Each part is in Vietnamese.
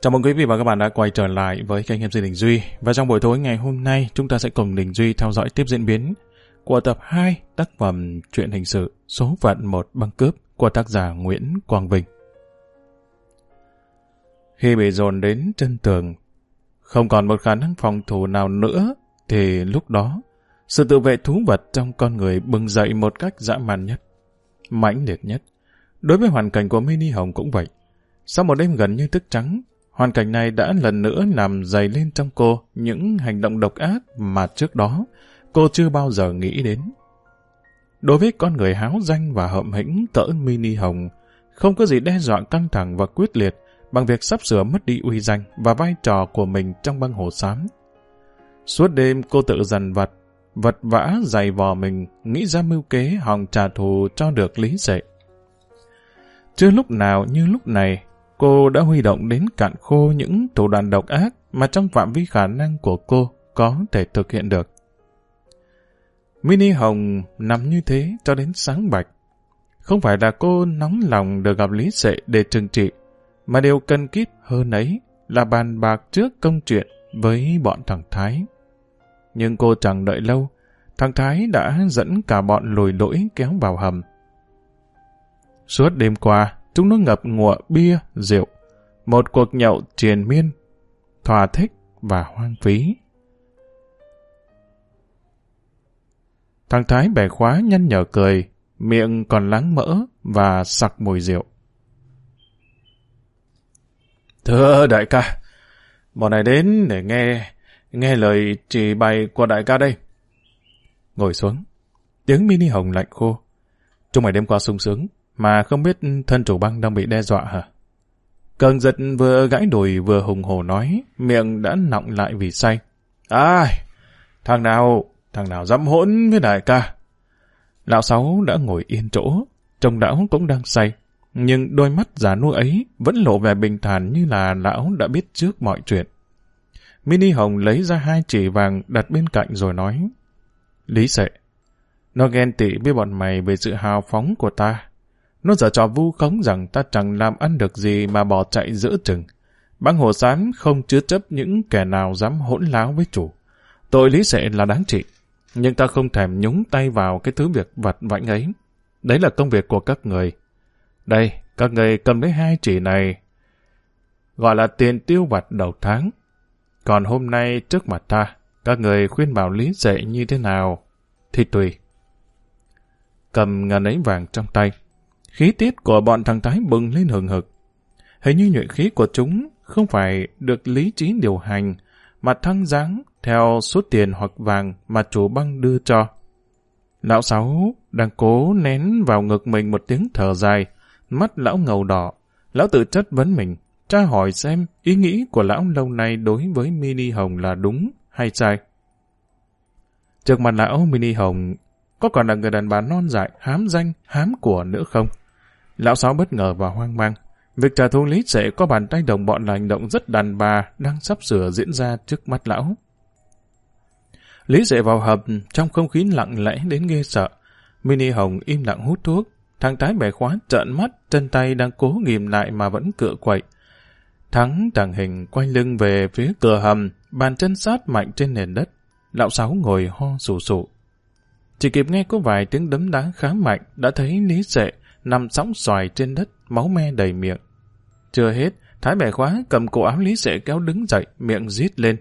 Chào mừng quý vị và các bạn đã quay trở lại với kênh MC Đình Duy. Và trong buổi tối ngày hôm nay, chúng ta sẽ cùng Đình Duy theo dõi tiếp diễn biến của tập 2 tác phẩm truyện hình sự số phận một băng cướp của tác giả Nguyễn Quang Vinh. Khi bị dồn đến chân tường, không còn một khả năng phòng thủ nào nữa, thì lúc đó, sự tự vệ thú vật trong con người bừng dậy một cách dã man nhất, mãnh liệt nhất. Đối với hoàn cảnh của Mini Hồng cũng vậy. Sau một đêm gần như thức trắng, hoàn cảnh này đã lần nữa làm dày lên trong cô những hành động độc ác mà trước đó cô chưa bao giờ nghĩ đến. Đối với con người háo danh và hậm hĩnh cỡ Mini Hồng, không có gì đe dọa căng thẳng và quyết liệt bằng việc sắp sửa mất đi uy danh và vai trò của mình trong băng hồ xám. Suốt đêm cô tự dằn vặt, vật vã dày vò mình, nghĩ ra mưu kế hòng trả thù cho được lý dệ. Chưa lúc nào như lúc này, cô đã huy động đến cạn khô những thủ đoạn độc ác mà trong phạm vi khả năng của cô có thể thực hiện được. Mini Hồng nằm như thế cho đến sáng bạch. Không phải là cô nóng lòng được gặp Lý Sệ để trừng trị, mà điều cần kíp hơn ấy là bàn bạc trước công chuyện với bọn thằng Thái. Nhưng cô chẳng đợi lâu, thằng Thái đã dẫn cả bọn lùi lỗi kéo vào hầm. Suốt đêm qua, chúng nó ngập ngụa bia, rượu, một cuộc nhậu triền miên, thỏa thích và hoang phí. Thằng Thái bẻ khóa nhăn nhở cười, miệng còn láng mỡ và sặc mùi rượu. Thưa đại ca, bọn này đến để nghe nghe lời chỉ bày của đại ca đây. Ngồi xuống, tiếng mini hồng lạnh khô. Chúng mày đêm qua sung sướng, mà không biết thân chủ băng đang bị đe dọa hả? Cường giật vừa gãi đùi vừa hùng hổ nói, miệng đã nọng lại vì say. Ai, thằng nào, thằng nào dám hỗn với đại ca. Lão Sáu đã ngồi yên chỗ, trông lão cũng đang say, nhưng đôi mắt già nua ấy vẫn lộ vẻ bình thản như là lão đã biết trước mọi chuyện. Mini Hồng lấy ra hai chỉ vàng đặt bên cạnh rồi nói, Lý sệ, nó ghen tị với bọn mày về sự hào phóng của ta. Nó giờ trò vu khống rằng ta chẳng làm ăn được gì mà bỏ chạy giữa chừng. Băng hồ xám không chứa chấp những kẻ nào dám hỗn láo với chủ. Tội lý sệ là đáng trị, nhưng ta không thèm nhúng tay vào cái thứ việc vặt vãnh ấy. Đấy là công việc của các người. Đây, các người cầm lấy hai chỉ này, gọi là tiền tiêu vặt đầu tháng. Còn hôm nay trước mặt ta, các người khuyên bảo lý dạy như thế nào, thì tùy. Cầm ngàn ấy vàng trong tay, khí tiết của bọn thằng Thái bừng lên hừng hực. Hình như nhuệ khí của chúng không phải được lý trí điều hành, mà thăng dáng theo số tiền hoặc vàng mà chủ băng đưa cho. Lão Sáu đang cố nén vào ngực mình một tiếng thở dài, mắt lão ngầu đỏ. Lão tự chất vấn mình, tra hỏi xem ý nghĩ của lão lâu nay đối với Mini Hồng là đúng hay sai. Trước mặt lão Mini Hồng có còn là người đàn bà non dại, hám danh, hám của nữa không? Lão Sáu bất ngờ và hoang mang. Việc trả thù lý sẽ có bàn tay đồng bọn là hành động rất đàn bà đang sắp sửa diễn ra trước mắt lão. Lý dệ vào hầm trong không khí lặng lẽ đến ghê sợ. Mini Hồng im lặng hút thuốc. Thằng tái bẻ khóa trợn mắt, chân tay đang cố ghim lại mà vẫn cựa quậy. Thắng tàng hình quay lưng về phía cửa hầm, bàn chân sát mạnh trên nền đất. Lão Sáu ngồi ho sù sụ. Chỉ kịp nghe có vài tiếng đấm đá khá mạnh, đã thấy Lý Sệ nằm sóng xoài trên đất, máu me đầy miệng. Chưa hết, Thái bẻ khóa cầm cổ áo Lý Sệ kéo đứng dậy, miệng rít lên.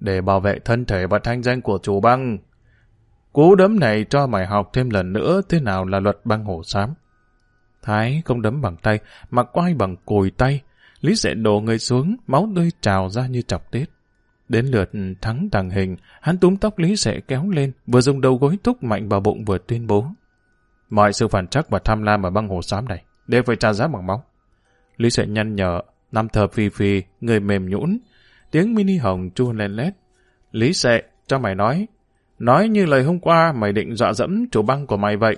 Để bảo vệ thân thể và thanh danh của chủ băng, cú đấm này cho mày học thêm lần nữa thế nào là luật băng hổ xám. Thái không đấm bằng tay, mà quay bằng cùi tay. Lý Sệ đổ người xuống, máu tươi trào ra như chọc tết. Đến lượt thắng tàng hình, hắn túm tóc Lý Sệ kéo lên, vừa dùng đầu gối thúc mạnh vào bụng vừa tuyên bố. Mọi sự phản trắc và tham lam ở băng hồ xám này đều phải trả giá bằng máu. Lý Sệ nhăn nhở, nằm thờ phì phì, người mềm nhũn, tiếng mini hồng chua lên lét. Lý Sệ, cho mày nói, nói như lời hôm qua mày định dọa dẫm chủ băng của mày vậy.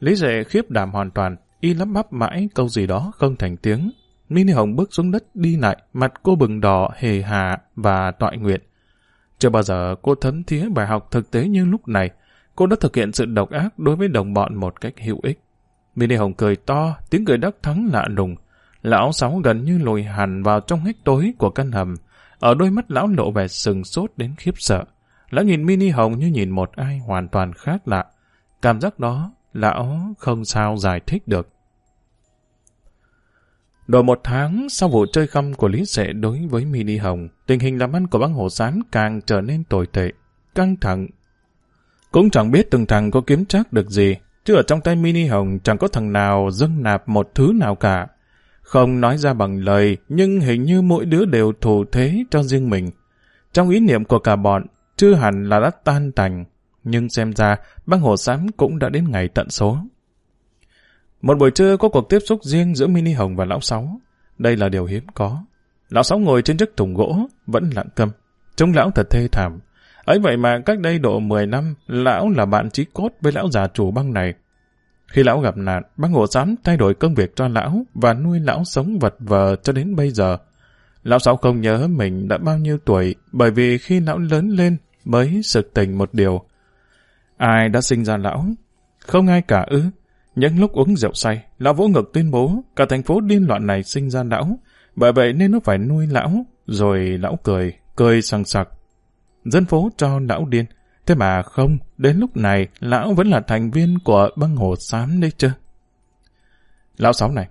Lý Sệ khiếp đảm hoàn toàn, y lắp bắp mãi câu gì đó không thành tiếng. Mini Hồng bước xuống đất đi lại, mặt cô bừng đỏ, hề hà và tọa nguyện. Chưa bao giờ cô thấm thía bài học thực tế như lúc này, cô đã thực hiện sự độc ác đối với đồng bọn một cách hữu ích. Mini Hồng cười to, tiếng cười đắc thắng lạ lùng. Lão Sáu gần như lùi hẳn vào trong hếch tối của căn hầm. Ở đôi mắt lão lộ vẻ sừng sốt đến khiếp sợ. Lão nhìn Mini Hồng như nhìn một ai hoàn toàn khác lạ. Cảm giác đó, lão không sao giải thích được. Độ một tháng sau vụ chơi khăm của Lý Sệ đối với Mini Hồng, tình hình làm ăn của băng hồ sán càng trở nên tồi tệ, căng thẳng. Cũng chẳng biết từng thằng có kiếm chắc được gì, chứ ở trong tay Mini Hồng chẳng có thằng nào dâng nạp một thứ nào cả. Không nói ra bằng lời, nhưng hình như mỗi đứa đều thủ thế cho riêng mình. Trong ý niệm của cả bọn, chưa hẳn là đã tan tành, nhưng xem ra băng hồ sám cũng đã đến ngày tận số. Một buổi trưa có cuộc tiếp xúc riêng giữa Mini Hồng và Lão Sáu. Đây là điều hiếm có. Lão Sáu ngồi trên chiếc thùng gỗ, vẫn lặng câm. Trông lão thật thê thảm ấy vậy mà cách đây độ 10 năm, lão là bạn chí cốt với lão già chủ băng này. Khi lão gặp nạn, băng ngộ sám thay đổi công việc cho lão và nuôi lão sống vật vờ cho đến bây giờ. Lão Sáu không nhớ mình đã bao nhiêu tuổi bởi vì khi lão lớn lên mới sực tình một điều. Ai đã sinh ra lão? Không ai cả ư. Những lúc uống rượu say, lão vỗ ngực tuyên bố cả thành phố điên loạn này sinh ra lão. Bởi vậy nên nó phải nuôi lão. Rồi lão cười, cười sằng sặc. Dân phố cho lão điên. Thế mà không, đến lúc này lão vẫn là thành viên của băng hồ xám đấy chứ. Lão Sáu này.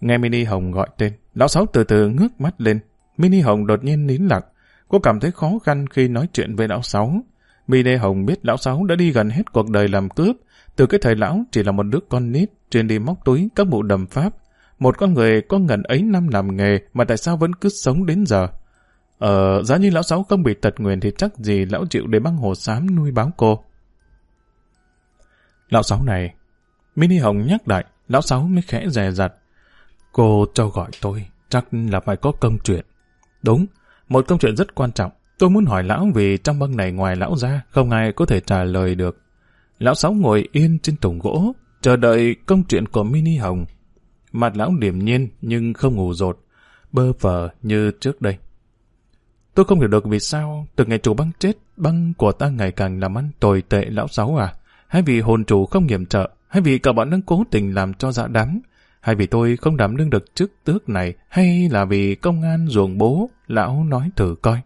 Nghe Mini Hồng gọi tên, lão Sáu từ từ ngước mắt lên. Mini Hồng đột nhiên nín lặng. Cô cảm thấy khó khăn khi nói chuyện với lão Sáu. Mini Hồng biết lão Sáu đã đi gần hết cuộc đời làm cướp, từ cái thời lão chỉ là một đứa con nít, chuyên đi móc túi các bộ đầm pháp. Một con người có ngần ấy năm làm nghề mà tại sao vẫn cứ sống đến giờ? Ờ, giá như lão sáu không bị tật nguyền thì chắc gì lão chịu để băng hồ xám nuôi báo cô. Lão sáu này, Mini Hồng nhắc lại, lão sáu mới khẽ dè dặt. Cô cho gọi tôi, chắc là phải có công chuyện. Đúng, một công chuyện rất quan trọng. Tôi muốn hỏi lão vì trong băng này ngoài lão ra, không ai có thể trả lời được. Lão Sáu ngồi yên trên tủng gỗ, chờ đợi công chuyện của Mini Hồng. Mặt lão điềm nhiên nhưng không ngủ rột, bơ phờ như trước đây. Tôi không hiểu được vì sao từ ngày chủ băng chết, băng của ta ngày càng làm ăn tồi tệ lão Sáu à? Hay vì hồn chủ không nghiệm trợ? Hay vì cả bọn đang cố tình làm cho dạ đám? Hay vì tôi không đảm đương được chức tước này? Hay là vì công an ruồng bố? Lão nói thử coi.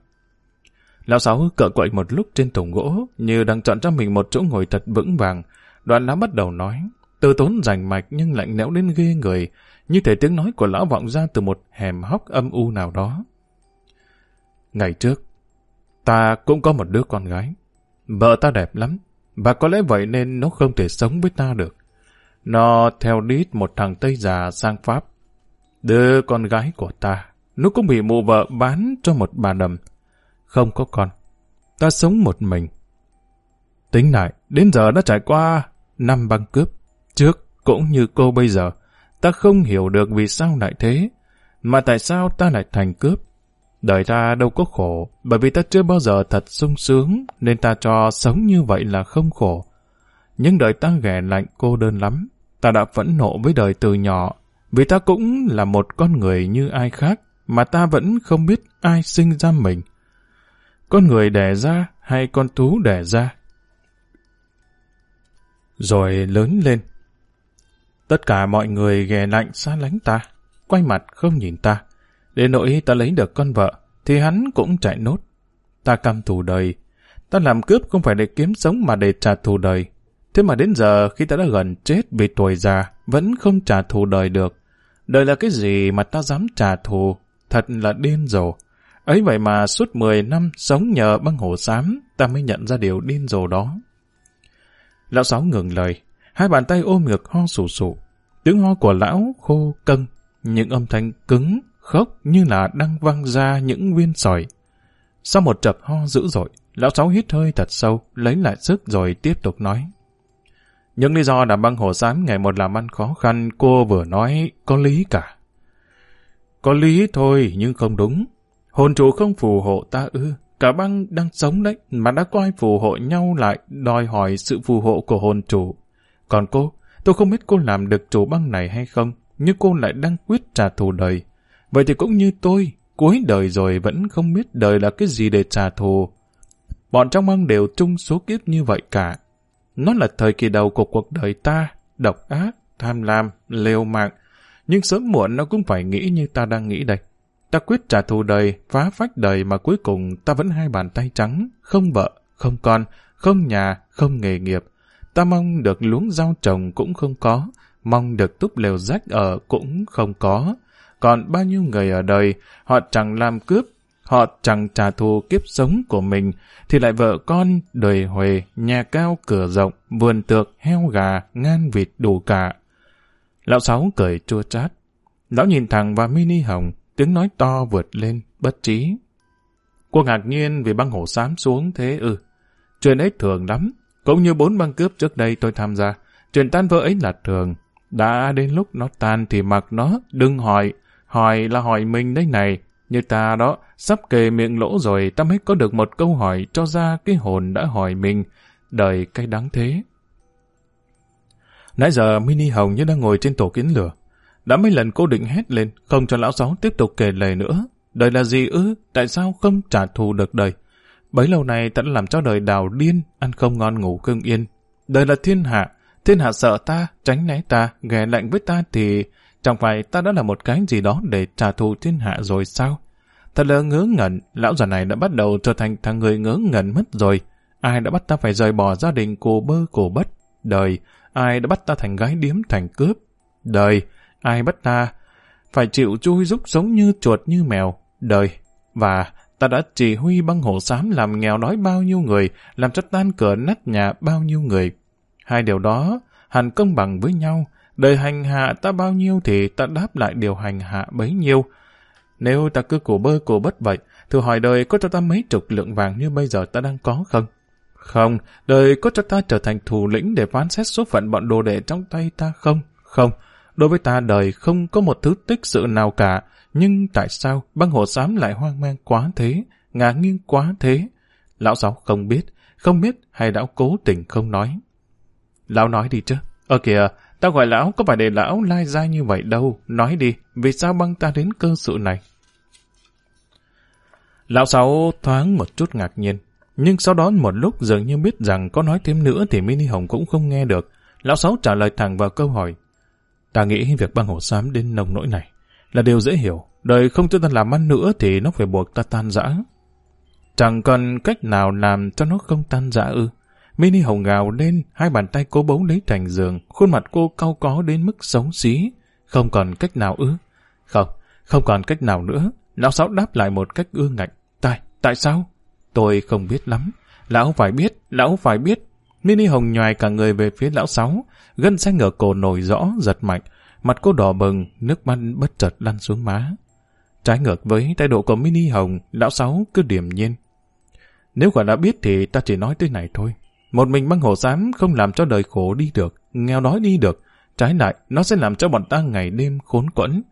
Lão Sáu cựa quậy một lúc trên thùng gỗ, như đang chọn cho mình một chỗ ngồi thật vững vàng. Đoạn lão bắt đầu nói, từ tốn rành mạch nhưng lạnh lẽo đến ghê người, như thể tiếng nói của lão vọng ra từ một hẻm hóc âm u nào đó. Ngày trước, ta cũng có một đứa con gái. Vợ ta đẹp lắm, và có lẽ vậy nên nó không thể sống với ta được. Nó theo đít một thằng Tây già sang Pháp. Đứa con gái của ta, nó cũng bị mụ vợ bán cho một bà đầm không có con. Ta sống một mình. Tính lại, đến giờ đã trải qua năm băng cướp. Trước cũng như cô bây giờ, ta không hiểu được vì sao lại thế. Mà tại sao ta lại thành cướp? Đời ta đâu có khổ, bởi vì ta chưa bao giờ thật sung sướng, nên ta cho sống như vậy là không khổ. Nhưng đời ta ghẻ lạnh cô đơn lắm. Ta đã phẫn nộ với đời từ nhỏ, vì ta cũng là một con người như ai khác, mà ta vẫn không biết ai sinh ra mình con người đẻ ra hay con thú đẻ ra. Rồi lớn lên. Tất cả mọi người ghè lạnh xa lánh ta, quay mặt không nhìn ta. Đến nỗi ta lấy được con vợ, thì hắn cũng chạy nốt. Ta căm thù đời. Ta làm cướp không phải để kiếm sống mà để trả thù đời. Thế mà đến giờ khi ta đã gần chết vì tuổi già, vẫn không trả thù đời được. Đời là cái gì mà ta dám trả thù? Thật là điên rồ. Ấy vậy mà suốt 10 năm sống nhờ băng hồ xám, ta mới nhận ra điều điên rồ đó. Lão Sáu ngừng lời, hai bàn tay ôm ngực ho sù sụ. Tiếng ho của lão khô cân, những âm thanh cứng, khốc như là đang văng ra những viên sỏi. Sau một chập ho dữ dội, lão Sáu hít hơi thật sâu, lấy lại sức rồi tiếp tục nói. Những lý do đảm băng hồ xám ngày một làm ăn khó khăn cô vừa nói có lý cả. Có lý thôi nhưng không đúng. Hồn chủ không phù hộ ta ư. Cả băng đang sống đấy, mà đã coi phù hộ nhau lại, đòi hỏi sự phù hộ của hồn chủ. Còn cô, tôi không biết cô làm được chủ băng này hay không, nhưng cô lại đang quyết trả thù đời. Vậy thì cũng như tôi, cuối đời rồi vẫn không biết đời là cái gì để trả thù. Bọn trong băng đều chung số kiếp như vậy cả. Nó là thời kỳ đầu của cuộc đời ta, độc ác, tham lam, lêu mạng. nhưng sớm muộn nó cũng phải nghĩ như ta đang nghĩ đây. Ta quyết trả thù đời, phá phách đời mà cuối cùng ta vẫn hai bàn tay trắng, không vợ, không con, không nhà, không nghề nghiệp. Ta mong được luống rau trồng cũng không có, mong được túp lều rách ở cũng không có. Còn bao nhiêu người ở đời, họ chẳng làm cướp, họ chẳng trả thù kiếp sống của mình, thì lại vợ con, đời huề, nhà cao cửa rộng, vườn tược, heo gà, ngan vịt đủ cả. Lão Sáu cười chua chát. Lão nhìn thẳng vào mini hồng, tiếng nói to vượt lên, bất trí. Cô ngạc nhiên vì băng hổ xám xuống thế ư. Chuyện ấy thường lắm, cũng như bốn băng cướp trước đây tôi tham gia. Chuyện tan vỡ ấy là thường. Đã đến lúc nó tan thì mặc nó, đừng hỏi. Hỏi là hỏi mình đấy này. Như ta đó, sắp kề miệng lỗ rồi ta mới có được một câu hỏi cho ra cái hồn đã hỏi mình. Đời cay đắng thế. Nãy giờ Mini Hồng như đang ngồi trên tổ kiến lửa. Đã mấy lần cô định hét lên, không cho lão sáu tiếp tục kể lời nữa. Đời là gì ư? Tại sao không trả thù được đời? Bấy lâu nay ta đã làm cho đời đào điên, ăn không ngon ngủ không yên. Đời là thiên hạ, thiên hạ sợ ta, tránh né ta, ghé lạnh với ta thì chẳng phải ta đã là một cái gì đó để trả thù thiên hạ rồi sao? Thật là ngớ ngẩn, lão già này đã bắt đầu trở thành thằng người ngớ ngẩn mất rồi. Ai đã bắt ta phải rời bỏ gia đình cổ bơ cổ bất? Đời, ai đã bắt ta thành gái điếm thành cướp? Đời, ai bắt ta phải chịu chui rúc sống như chuột như mèo? Đời, và ta đã chỉ huy băng hổ xám làm nghèo đói bao nhiêu người, làm cho tan cửa nát nhà bao nhiêu người. Hai điều đó hẳn công bằng với nhau, đời hành hạ ta bao nhiêu thì ta đáp lại điều hành hạ bấy nhiêu. Nếu ta cứ cổ bơ cổ bất vậy, thử hỏi đời có cho ta mấy chục lượng vàng như bây giờ ta đang có không? Không, đời có cho ta trở thành thủ lĩnh để phán xét số phận bọn đồ đệ trong tay ta không? Không, đối với ta đời không có một thứ tích sự nào cả, nhưng tại sao băng hồ xám lại hoang mang quá thế, ngả nghiêng quá thế? Lão Sáu không biết, không biết hay đã cố tình không nói. Lão nói đi chứ. Ơ kìa, ta gọi lão có phải để lão lai dai như vậy đâu. Nói đi, vì sao băng ta đến cơ sự này? Lão Sáu thoáng một chút ngạc nhiên. Nhưng sau đó một lúc dường như biết rằng có nói thêm nữa thì Mini Hồng cũng không nghe được. Lão Sáu trả lời thẳng vào câu hỏi. Ta nghĩ việc băng hồ xám đến nồng nỗi này là điều dễ hiểu. Đời không cho ta làm ăn nữa thì nó phải buộc ta tan rã. Chẳng cần cách nào làm cho nó không tan rã ư. Mini hồng gào lên, hai bàn tay cố bấu lấy thành giường, khuôn mặt cô cau có đến mức xấu xí. Không còn cách nào ư? Không, không còn cách nào nữa. Lão Sáu đáp lại một cách ương ngạnh. Tại, tại sao? Tôi không biết lắm. Lão phải biết, lão phải biết. Mini hồng nhòi cả người về phía lão Sáu, gân xanh ở cổ nổi rõ, giật mạnh. Mặt cô đỏ bừng, nước mắt bất chợt lăn xuống má. Trái ngược với thái độ của Mini Hồng, lão Sáu cứ điềm nhiên. Nếu quả đã biết thì ta chỉ nói tới này thôi. Một mình băng hồ xám không làm cho đời khổ đi được, nghèo đói đi được. Trái lại, nó sẽ làm cho bọn ta ngày đêm khốn quẫn.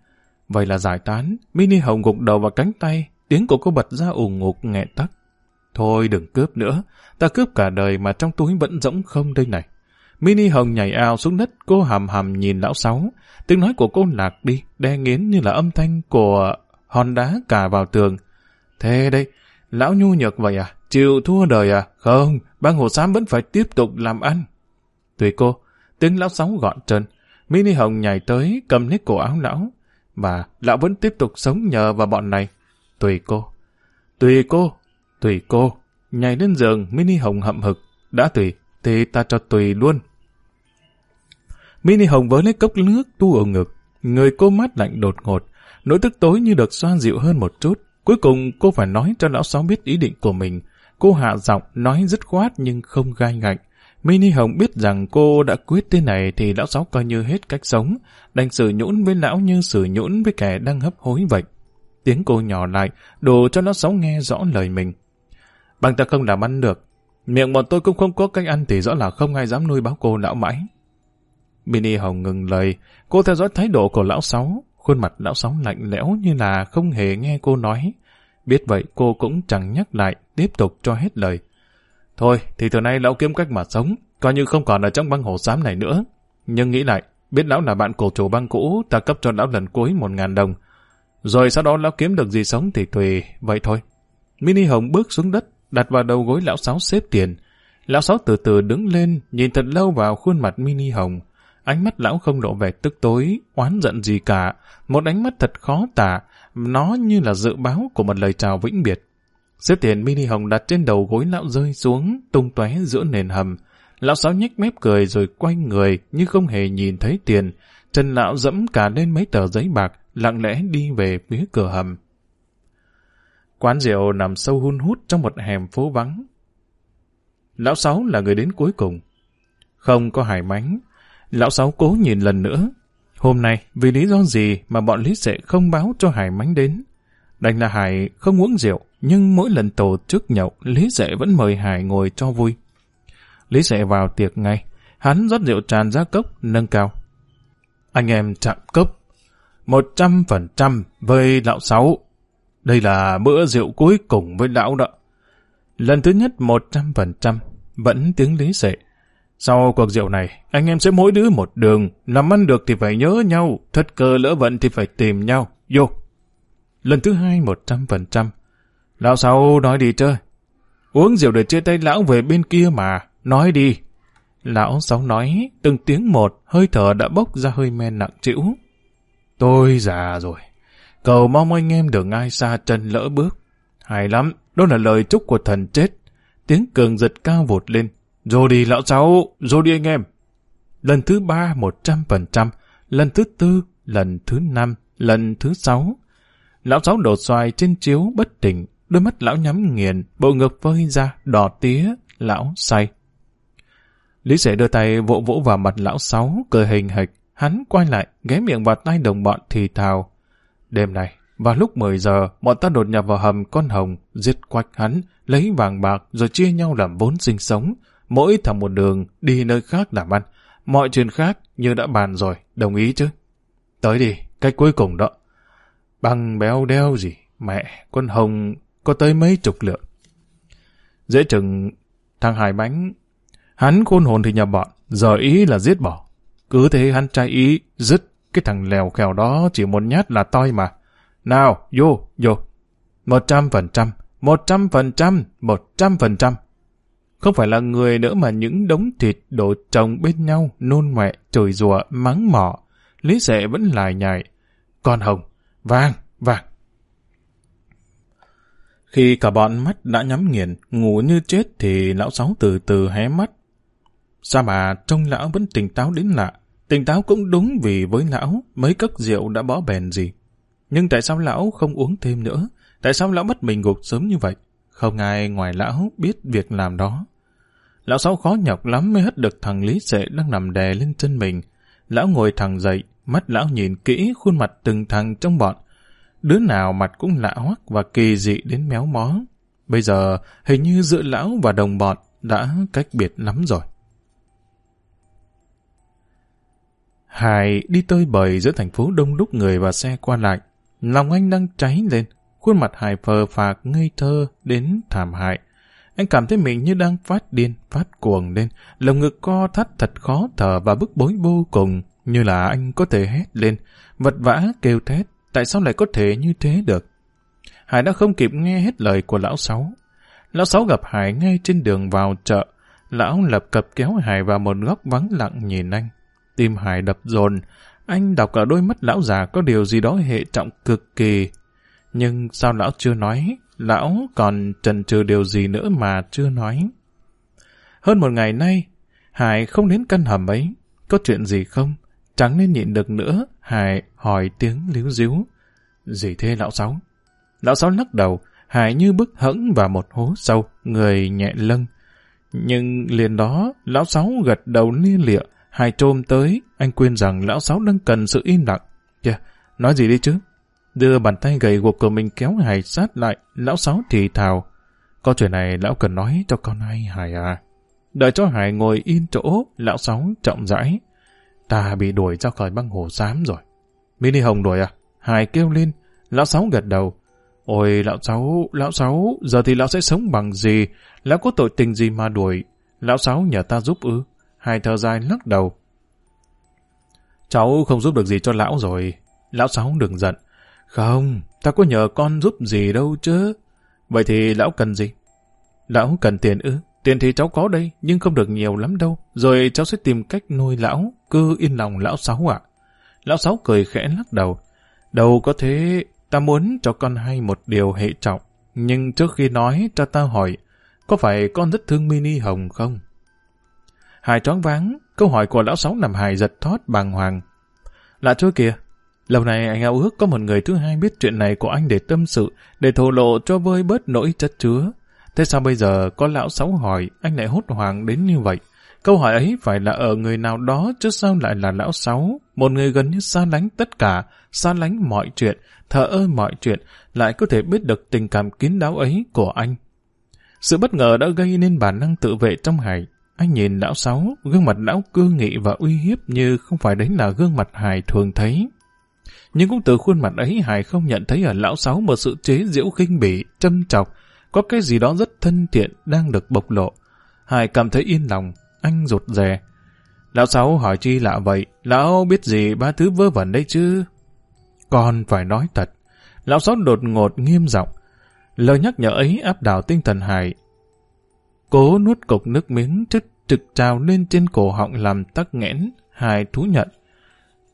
Vậy là giải tán, Mini Hồng gục đầu vào cánh tay, tiếng của cô bật ra ủng ngục nghẹn tắc. Thôi đừng cướp nữa, ta cướp cả đời mà trong túi vẫn rỗng không đây này. Mini Hồng nhảy ao xuống đất, cô hầm hầm nhìn lão Sáu. Tiếng nói của cô lạc đi, đe nghiến như là âm thanh của hòn đá cả vào tường. Thế đây, lão nhu nhược vậy à? Chịu thua đời à? Không, bang hồ xám vẫn phải tiếp tục làm ăn. Tùy cô, tiếng lão sóng gọn chân. Mini Hồng nhảy tới, cầm lấy cổ áo lão. Và lão vẫn tiếp tục sống nhờ vào bọn này. Tùy cô. Tùy cô. Tùy cô. Nhảy lên giường, Mini Hồng hậm hực. Đã tùy, thì ta cho tùy luôn. Mini Hồng với lấy cốc nước tu ở ngực. Người cô mát lạnh đột ngột. Nỗi tức tối như được xoa dịu hơn một chút. Cuối cùng cô phải nói cho lão sáu biết ý định của mình. Cô hạ giọng nói dứt khoát nhưng không gai ngạnh. Mini Hồng biết rằng cô đã quyết thế này thì lão sáu coi như hết cách sống, đành sử nhũn với lão như sử nhũn với kẻ đang hấp hối vậy. Tiếng cô nhỏ lại, đồ cho lão sáu nghe rõ lời mình. Bằng ta không làm ăn được, miệng bọn tôi cũng không có cách ăn thì rõ là không ai dám nuôi báo cô lão mãi. Mini Hồng ngừng lời, cô theo dõi thái độ của lão sáu, khuôn mặt lão sáu lạnh lẽo như là không hề nghe cô nói. Biết vậy cô cũng chẳng nhắc lại, tiếp tục cho hết lời. Thôi, thì từ nay lão kiếm cách mà sống, coi như không còn ở trong băng hồ xám này nữa. Nhưng nghĩ lại, biết lão là bạn cổ chủ băng cũ, ta cấp cho lão lần cuối một ngàn đồng. Rồi sau đó lão kiếm được gì sống thì tùy, vậy thôi. Mini Hồng bước xuống đất, đặt vào đầu gối lão sáu xếp tiền. Lão sáu từ từ đứng lên, nhìn thật lâu vào khuôn mặt Mini Hồng. Ánh mắt lão không lộ vẻ tức tối, oán giận gì cả. Một ánh mắt thật khó tả, nó như là dự báo của một lời chào vĩnh biệt. Xếp tiền mini hồng đặt trên đầu gối lão rơi xuống, tung tóe giữa nền hầm. Lão sáu nhếch mép cười rồi quay người như không hề nhìn thấy tiền. Chân lão dẫm cả lên mấy tờ giấy bạc, lặng lẽ đi về phía cửa hầm. Quán rượu nằm sâu hun hút trong một hẻm phố vắng. Lão Sáu là người đến cuối cùng. Không có hải mánh. Lão Sáu cố nhìn lần nữa. Hôm nay, vì lý do gì mà bọn Lý Sệ không báo cho Hải mánh đến? Đành là Hải không uống rượu, nhưng mỗi lần tổ chức nhậu, Lý Sệ vẫn mời Hải ngồi cho vui. Lý Sệ vào tiệc ngay. Hắn rót rượu tràn ra cốc, nâng cao. Anh em chạm cốc. Một trăm phần trăm với lão Sáu. Đây là bữa rượu cuối cùng với lão đó. Lần thứ nhất một trăm phần trăm vẫn tiếng lý sệ. Sau cuộc rượu này, anh em sẽ mỗi đứa một đường, làm ăn được thì phải nhớ nhau, thất cơ lỡ vận thì phải tìm nhau. Vô! Lần thứ hai một trăm phần trăm Lão sáu nói đi chơi. Uống rượu để chia tay lão về bên kia mà, nói đi. Lão sáu nói, từng tiếng một, hơi thở đã bốc ra hơi men nặng trĩu. Tôi già rồi, cầu mong anh em đừng ai xa chân lỡ bước. Hay lắm, đó là lời chúc của thần chết. Tiếng cường giật cao vụt lên. Rồi đi lão cháu, rồi đi anh em. Lần thứ ba một trăm phần trăm, lần thứ tư, lần thứ năm, lần thứ sáu. Lão cháu đổ xoài trên chiếu bất tỉnh, đôi mắt lão nhắm nghiền, bộ ngực vơi ra, đỏ tía, lão say. Lý sẻ đưa tay vỗ vỗ vào mặt lão sáu, cười hình hịch. Hắn quay lại, ghé miệng vào tay đồng bọn thì thào. Đêm này, vào lúc 10 giờ, bọn ta đột nhập vào hầm con hồng, giết quạch hắn, lấy vàng bạc rồi chia nhau làm vốn sinh sống. Mỗi thằng một đường, đi nơi khác làm ăn. Mọi chuyện khác như đã bàn rồi, đồng ý chứ? Tới đi, cách cuối cùng đó. Bằng béo đeo gì, mẹ, con hồng có tới mấy chục lượng. Dễ chừng thằng Hải Bánh, hắn khôn hồn thì nhà bọn, giờ ý là giết bỏ. Cứ thế hắn trai ý, dứt cái thằng lèo khèo đó chỉ một nhát là toi mà. Nào, vô, vô. Một trăm phần trăm, một trăm phần trăm, một trăm phần trăm. Không phải là người nữa mà những đống thịt đổ chồng bên nhau, nôn mẹ, chửi rủa, mắng mỏ. Lý sệ vẫn lại nhảy. Con hồng, vàng, vàng. Khi cả bọn mắt đã nhắm nghiền, ngủ như chết thì lão sáu từ từ hé mắt. Sao mà trông lão vẫn tỉnh táo đến lạ. Tỉnh táo cũng đúng vì với lão, mấy cốc rượu đã bỏ bèn gì. Nhưng tại sao lão không uống thêm nữa? Tại sao lão bắt mình gục sớm như vậy? Không ai ngoài lão biết việc làm đó. Lão sáu khó nhọc lắm mới hất được thằng Lý Sệ đang nằm đè lên chân mình. Lão ngồi thẳng dậy, mắt lão nhìn kỹ khuôn mặt từng thằng trong bọn. Đứa nào mặt cũng lạ hoắc và kỳ dị đến méo mó. Bây giờ hình như giữa lão và đồng bọn đã cách biệt lắm rồi. Hải đi tơi bời giữa thành phố đông đúc người và xe qua lại. Lòng anh đang cháy lên, khuôn mặt hài phờ phạc ngây thơ đến thảm hại. Anh cảm thấy mình như đang phát điên, phát cuồng lên, lồng ngực co thắt thật khó thở và bức bối vô cùng, như là anh có thể hét lên, vật vã kêu thét, tại sao lại có thể như thế được? Hải đã không kịp nghe hết lời của lão Sáu. Lão Sáu gặp Hải ngay trên đường vào chợ, lão lập cập kéo Hải vào một góc vắng lặng nhìn anh. Tim Hải đập dồn, anh đọc ở đôi mắt lão già có điều gì đó hệ trọng cực kỳ. Nhưng sao lão chưa nói? Lão còn trần trừ điều gì nữa mà chưa nói? Hơn một ngày nay, Hải không đến căn hầm ấy. Có chuyện gì không? Chẳng nên nhịn được nữa. Hải hỏi tiếng líu díu. Gì thế lão sáu? Lão sáu lắc đầu. Hải như bức hẫng vào một hố sâu, người nhẹ lưng. Nhưng liền đó, lão sáu gật đầu lia lịa, hải trôm tới, anh quên rằng lão sáu đang cần sự im lặng. Kìa, nói gì đi chứ? Đưa bàn tay gầy guộc của mình kéo Hải sát lại, lão sáu thì thào. Có chuyện này lão cần nói cho con ai Hải à. Đợi cho Hải ngồi yên chỗ, lão sáu trọng rãi. Ta bị đuổi ra khỏi băng hồ xám rồi. Mini Hồng đuổi à? Hải kêu lên, lão sáu gật đầu. Ôi lão sáu, lão sáu, giờ thì lão sẽ sống bằng gì? Lão có tội tình gì mà đuổi? Lão sáu nhờ ta giúp ư? Hải thở dài lắc đầu. Cháu không giúp được gì cho lão rồi. Lão Sáu đừng giận. Không, ta có nhờ con giúp gì đâu chứ. Vậy thì lão cần gì? Lão cần tiền ư? tiền thì cháu có đây, nhưng không được nhiều lắm đâu. Rồi cháu sẽ tìm cách nuôi lão, cứ yên lòng lão sáu ạ. Lão sáu cười khẽ lắc đầu. Đâu có thế, ta muốn cho con hay một điều hệ trọng. Nhưng trước khi nói, cho ta hỏi, có phải con rất thương mini hồng không? Hải choáng váng, câu hỏi của lão sáu làm hài giật thoát bàng hoàng. Lạ chưa kìa, lâu này anh ao ước có một người thứ hai biết chuyện này của anh để tâm sự, để thổ lộ cho vơi bớt nỗi chất chứa. Thế sao bây giờ có lão sáu hỏi, anh lại hốt hoảng đến như vậy? Câu hỏi ấy phải là ở người nào đó chứ sao lại là lão sáu, một người gần như xa lánh tất cả, xa lánh mọi chuyện, thờ ơ mọi chuyện, lại có thể biết được tình cảm kín đáo ấy của anh. Sự bất ngờ đã gây nên bản năng tự vệ trong Hải. Anh nhìn lão sáu, gương mặt lão cương nghị và uy hiếp như không phải đấy là gương mặt Hải thường thấy. Nhưng cũng từ khuôn mặt ấy Hải không nhận thấy ở lão sáu một sự chế giễu khinh bỉ, châm chọc, có cái gì đó rất thân thiện đang được bộc lộ. Hải cảm thấy yên lòng, anh rụt rè. Lão sáu hỏi chi lạ vậy, lão biết gì ba thứ vớ vẩn đấy chứ? Con phải nói thật. Lão sáu đột ngột nghiêm giọng Lời nhắc nhở ấy áp đảo tinh thần Hải. Cố nuốt cục nước miếng trực trực trào lên trên cổ họng làm tắc nghẽn, Hải thú nhận.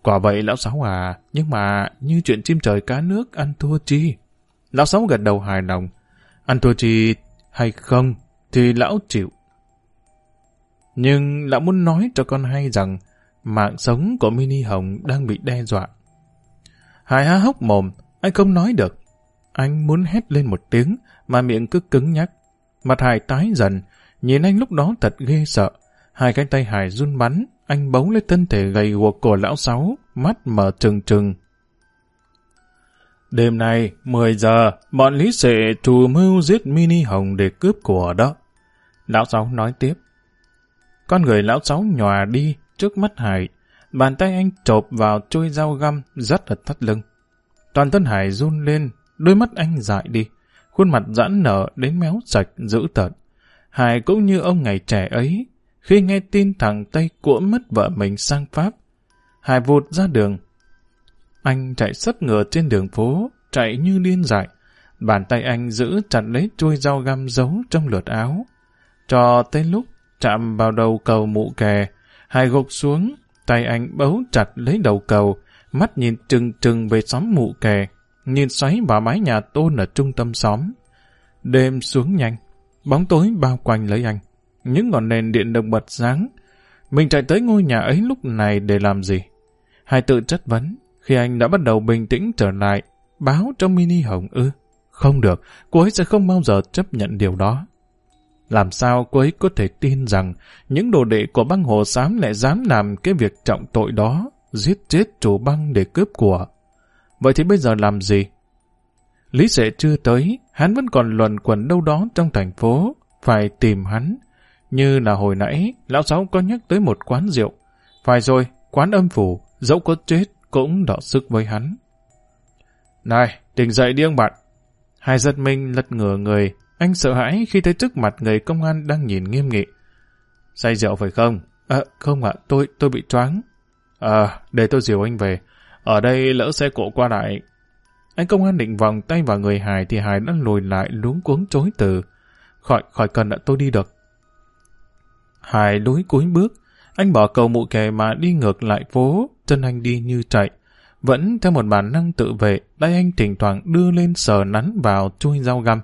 Quả vậy lão sáu à, nhưng mà như chuyện chim trời cá nước ăn thua chi. Lão sáu gật đầu hài lòng. Ăn thua chi hay không thì lão chịu. Nhưng lão muốn nói cho con hay rằng mạng sống của Mini Hồng đang bị đe dọa. Hải há hốc mồm, anh không nói được. Anh muốn hét lên một tiếng, mà miệng cứ cứng nhắc. Mặt Hải tái dần, nhìn anh lúc đó thật ghê sợ. Hai cánh tay Hải run bắn, anh bấu lấy thân thể gầy guộc của lão sáu, mắt mở trừng trừng. Đêm nay, 10 giờ, bọn Lý Sệ trù mưu giết Mini Hồng để cướp của đó. Lão sáu nói tiếp. Con người lão sáu nhòa đi trước mắt Hải, bàn tay anh chộp vào chui dao găm rất ở thắt lưng. Toàn thân Hải run lên, đôi mắt anh dại đi, khuôn mặt giãn nở đến méo sạch dữ tợn. Hải cũng như ông ngày trẻ ấy, khi nghe tin thằng Tây cũa mất vợ mình sang Pháp. Hải vụt ra đường. Anh chạy sất ngựa trên đường phố, chạy như điên dại. Bàn tay anh giữ chặt lấy chuôi dao găm giấu trong lượt áo. Cho tới lúc chạm vào đầu cầu mụ kè, Hải gục xuống, tay anh bấu chặt lấy đầu cầu, mắt nhìn trừng trừng về xóm mụ kè, nhìn xoáy vào mái nhà tôn ở trung tâm xóm. Đêm xuống nhanh, bóng tối bao quanh lấy anh. Những ngọn đèn điện được bật sáng. Mình chạy tới ngôi nhà ấy lúc này để làm gì? Hai tự chất vấn, khi anh đã bắt đầu bình tĩnh trở lại, báo cho mini hồng ư. Không được, cô ấy sẽ không bao giờ chấp nhận điều đó. Làm sao cô ấy có thể tin rằng những đồ đệ của băng hồ xám lại dám làm cái việc trọng tội đó, giết chết chủ băng để cướp của. Vậy thì bây giờ làm gì? Lý Sệ chưa tới, hắn vẫn còn luẩn quẩn đâu đó trong thành phố, phải tìm hắn. Như là hồi nãy, lão sáu có nhắc tới một quán rượu. Phải rồi, quán âm phủ, dẫu có chết, cũng đỏ sức với hắn. Này, tỉnh dậy đi ông bạn. Hai giật mình lật ngửa người, anh sợ hãi khi thấy trước mặt người công an đang nhìn nghiêm nghị. Say rượu phải không? À, không ạ, tôi tôi bị choáng. À, để tôi dìu anh về. Ở đây lỡ xe cộ qua lại. Anh công an định vòng tay vào người Hải thì Hải đã lùi lại luống cuống chối từ. Khỏi, khỏi cần ạ, tôi đi được. Hải đối cuối bước. Anh bỏ cầu mụ kè mà đi ngược lại phố, chân anh đi như chạy. Vẫn theo một bản năng tự vệ, tay anh thỉnh thoảng đưa lên sờ nắn vào chui dao găm.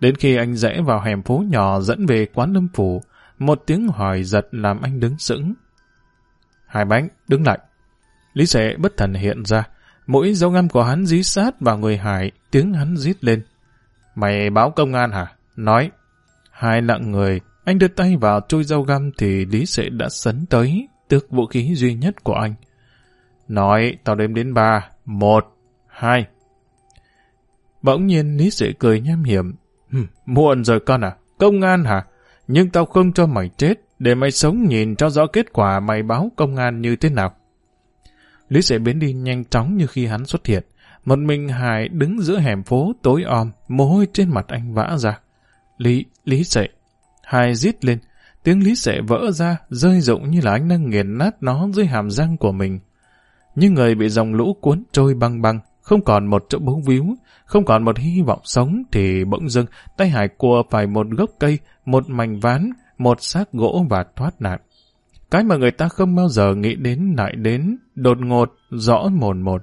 Đến khi anh rẽ vào hẻm phố nhỏ dẫn về quán lâm phủ, một tiếng hỏi giật làm anh đứng sững. Hai bánh, đứng lại. Lý sệ bất thần hiện ra, mũi dấu ngăm của hắn dí sát vào người Hải, tiếng hắn rít lên. Mày báo công an hả? Nói. Hai lặng người, anh đưa tay vào chui dao găm thì Lý sệ đã sấn tới, tước vũ khí duy nhất của anh. Nói, tao đếm đến ba, một, hai. Bỗng nhiên Lý sệ cười nham hiểm. muộn rồi con à? Công an hả? Nhưng tao không cho mày chết, để mày sống nhìn cho rõ kết quả mày báo công an như thế nào. Lý Sệ biến đi nhanh chóng như khi hắn xuất hiện. Một mình Hải đứng giữa hẻm phố tối om, mồ hôi trên mặt anh vã ra. Lý, Lý sệ hai rít lên, tiếng Lý sệ vỡ ra, rơi rụng như là anh đang nghiền nát nó dưới hàm răng của mình. Như người bị dòng lũ cuốn trôi băng băng, không còn một chỗ bấu víu, không còn một hy vọng sống thì bỗng dưng tay Hải cua phải một gốc cây, một mảnh ván, một xác gỗ và thoát nạn. Cái mà người ta không bao giờ nghĩ đến lại đến, đột ngột, rõ mồn một.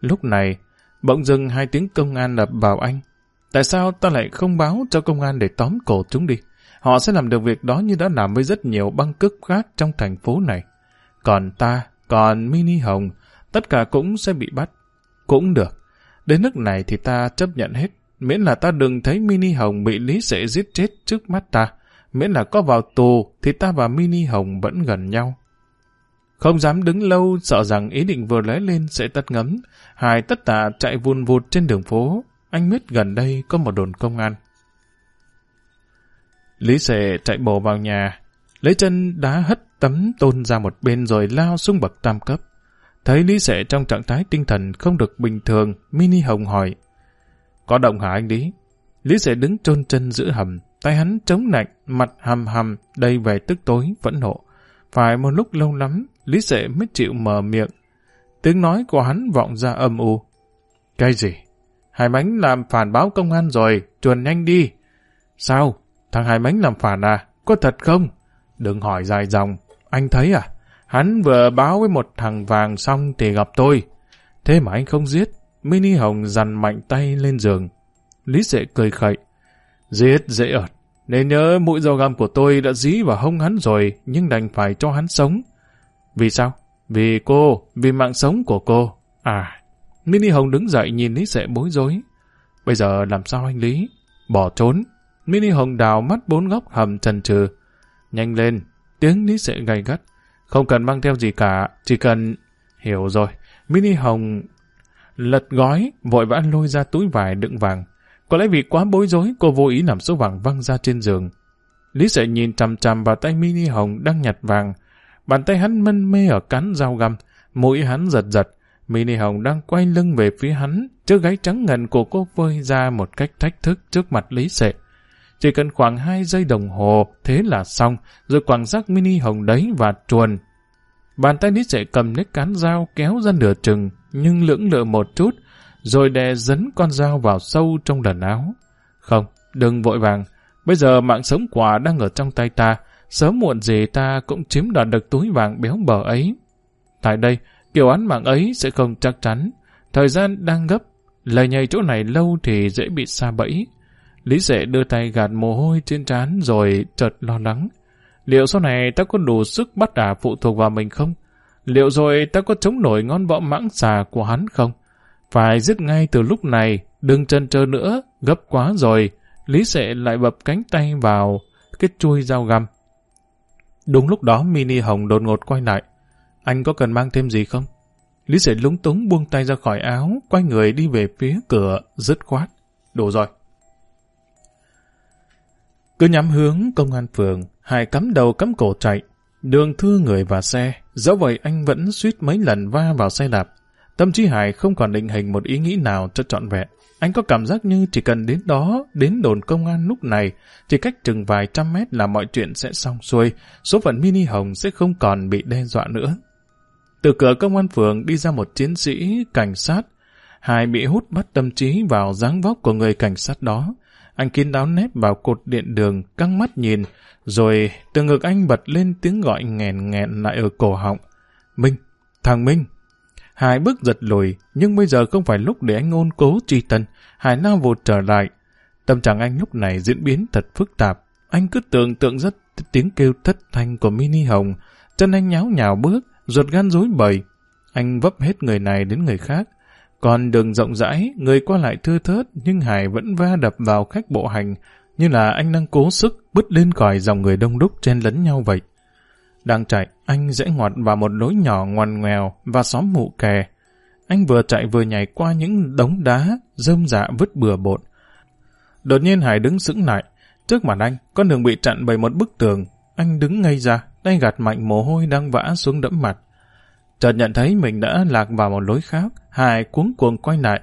Lúc này, bỗng dưng hai tiếng công an đập vào anh. Tại sao ta lại không báo cho công an để tóm cổ chúng đi? Họ sẽ làm được việc đó như đã làm với rất nhiều băng cướp khác trong thành phố này. Còn ta, còn Mini Hồng, tất cả cũng sẽ bị bắt. Cũng được. Đến nước này thì ta chấp nhận hết. Miễn là ta đừng thấy Mini Hồng bị Lý Sệ giết chết trước mắt ta. Miễn là có vào tù thì ta và Mini Hồng vẫn gần nhau. Không dám đứng lâu sợ rằng ý định vừa lóe lên sẽ tất ngấm. Hai tất tả chạy vun vụt trên đường phố. Anh biết gần đây có một đồn công an. Lý Sệ chạy bổ vào nhà, lấy chân đá hất tấm tôn ra một bên rồi lao xuống bậc tam cấp. Thấy Lý Sệ trong trạng thái tinh thần không được bình thường, Mini Hồng hỏi. Có động hả anh Lý? Lý Sệ đứng trôn chân giữa hầm, tay hắn chống nạnh, mặt hầm hầm, đầy vẻ tức tối, phẫn nộ. Phải một lúc lâu lắm, Lý Sệ mới chịu mở miệng. Tiếng nói của hắn vọng ra âm u. Cái gì? Hải mánh làm phản báo công an rồi, chuồn nhanh đi. Sao? Thằng Hải mánh làm phản à? Có thật không? Đừng hỏi dài dòng. Anh thấy à? Hắn vừa báo với một thằng vàng xong thì gặp tôi. Thế mà anh không giết. Mini Hồng dằn mạnh tay lên giường. Lý Sệ cười khẩy. Giết dễ ợt. Nên nhớ mũi dao găm của tôi đã dí vào hông hắn rồi, nhưng đành phải cho hắn sống. Vì sao? Vì cô, vì mạng sống của cô. À, Mini Hồng đứng dậy nhìn Lý Sệ bối rối. Bây giờ làm sao anh Lý? Bỏ trốn. Mini Hồng đào mắt bốn góc hầm trần trừ. Nhanh lên, tiếng Lý Sệ gay gắt. Không cần mang theo gì cả, chỉ cần... Hiểu rồi, Mini Hồng lật gói, vội vã lôi ra túi vải đựng vàng. Có lẽ vì quá bối rối, cô vô ý làm số vàng văng ra trên giường. Lý Sệ nhìn chằm chằm vào tay Mini Hồng đang nhặt vàng. Bàn tay hắn mân mê ở cán dao găm, mũi hắn giật giật. Mini Hồng đang quay lưng về phía hắn, chiếc gáy trắng ngần của cô vơi ra một cách thách thức trước mặt Lý Sệ. Chỉ cần khoảng 2 giây đồng hồ, thế là xong, rồi quảng rác Mini Hồng đấy và chuồn. Bàn tay nít sẽ cầm nếp cán dao kéo ra nửa chừng, nhưng lưỡng lựa một chút, rồi đè dấn con dao vào sâu trong đần áo. Không, đừng vội vàng, bây giờ mạng sống quả đang ở trong tay ta, sớm muộn gì ta cũng chiếm đoạt được túi vàng béo bờ ấy. Tại đây, kiểu án mạng ấy sẽ không chắc chắn. Thời gian đang gấp, lời nhầy chỗ này lâu thì dễ bị xa bẫy. Lý Sệ đưa tay gạt mồ hôi trên trán rồi chợt lo lắng. Liệu sau này ta có đủ sức bắt đả phụ thuộc vào mình không? Liệu rồi ta có chống nổi ngón võ mãng xà của hắn không? Phải giết ngay từ lúc này, đừng chân trơ nữa, gấp quá rồi. Lý Sệ lại bập cánh tay vào cái chuôi dao găm. Đúng lúc đó Mini Hồng đột ngột quay lại. Anh có cần mang thêm gì không? Lý Sệ lúng túng buông tay ra khỏi áo, quay người đi về phía cửa, dứt khoát. Đủ rồi. Cứ nhắm hướng công an phường, hai cắm đầu cắm cổ chạy. Đường thưa người và xe, dẫu vậy anh vẫn suýt mấy lần va vào xe đạp. Tâm trí Hải không còn định hình một ý nghĩ nào cho trọn vẹn. Anh có cảm giác như chỉ cần đến đó, đến đồn công an lúc này, chỉ cách chừng vài trăm mét là mọi chuyện sẽ xong xuôi, số phận mini hồng sẽ không còn bị đe dọa nữa. Từ cửa công an phường đi ra một chiến sĩ cảnh sát, Hải bị hút bắt tâm trí vào dáng vóc của người cảnh sát đó. Anh kín đáo nép vào cột điện đường, căng mắt nhìn, rồi từ ngực anh bật lên tiếng gọi nghèn nghẹn lại ở cổ họng. Minh, thằng Minh. Hải bước giật lùi, nhưng bây giờ không phải lúc để anh ôn cố tri tân. Hải lao vụt trở lại. Tâm trạng anh lúc này diễn biến thật phức tạp. Anh cứ tưởng tượng rất tiếng kêu thất thanh của Mini Hồng. Chân anh nháo nhào bước, ruột gan rối bời. Anh vấp hết người này đến người khác. Còn đường rộng rãi, người qua lại thưa thớt, nhưng Hải vẫn va đập vào khách bộ hành, như là anh đang cố sức bứt lên khỏi dòng người đông đúc chen lấn nhau vậy. Đang chạy, anh dễ ngoặt vào một lối nhỏ ngoằn ngoèo và xóm mụ kè. Anh vừa chạy vừa nhảy qua những đống đá, rơm dạ vứt bừa bộn. Đột nhiên Hải đứng sững lại. Trước mặt anh, con đường bị chặn bởi một bức tường. Anh đứng ngay ra, tay gạt mạnh mồ hôi đang vã xuống đẫm mặt. Chợt nhận thấy mình đã lạc vào một lối khác, Hải cuống cuồng quay lại.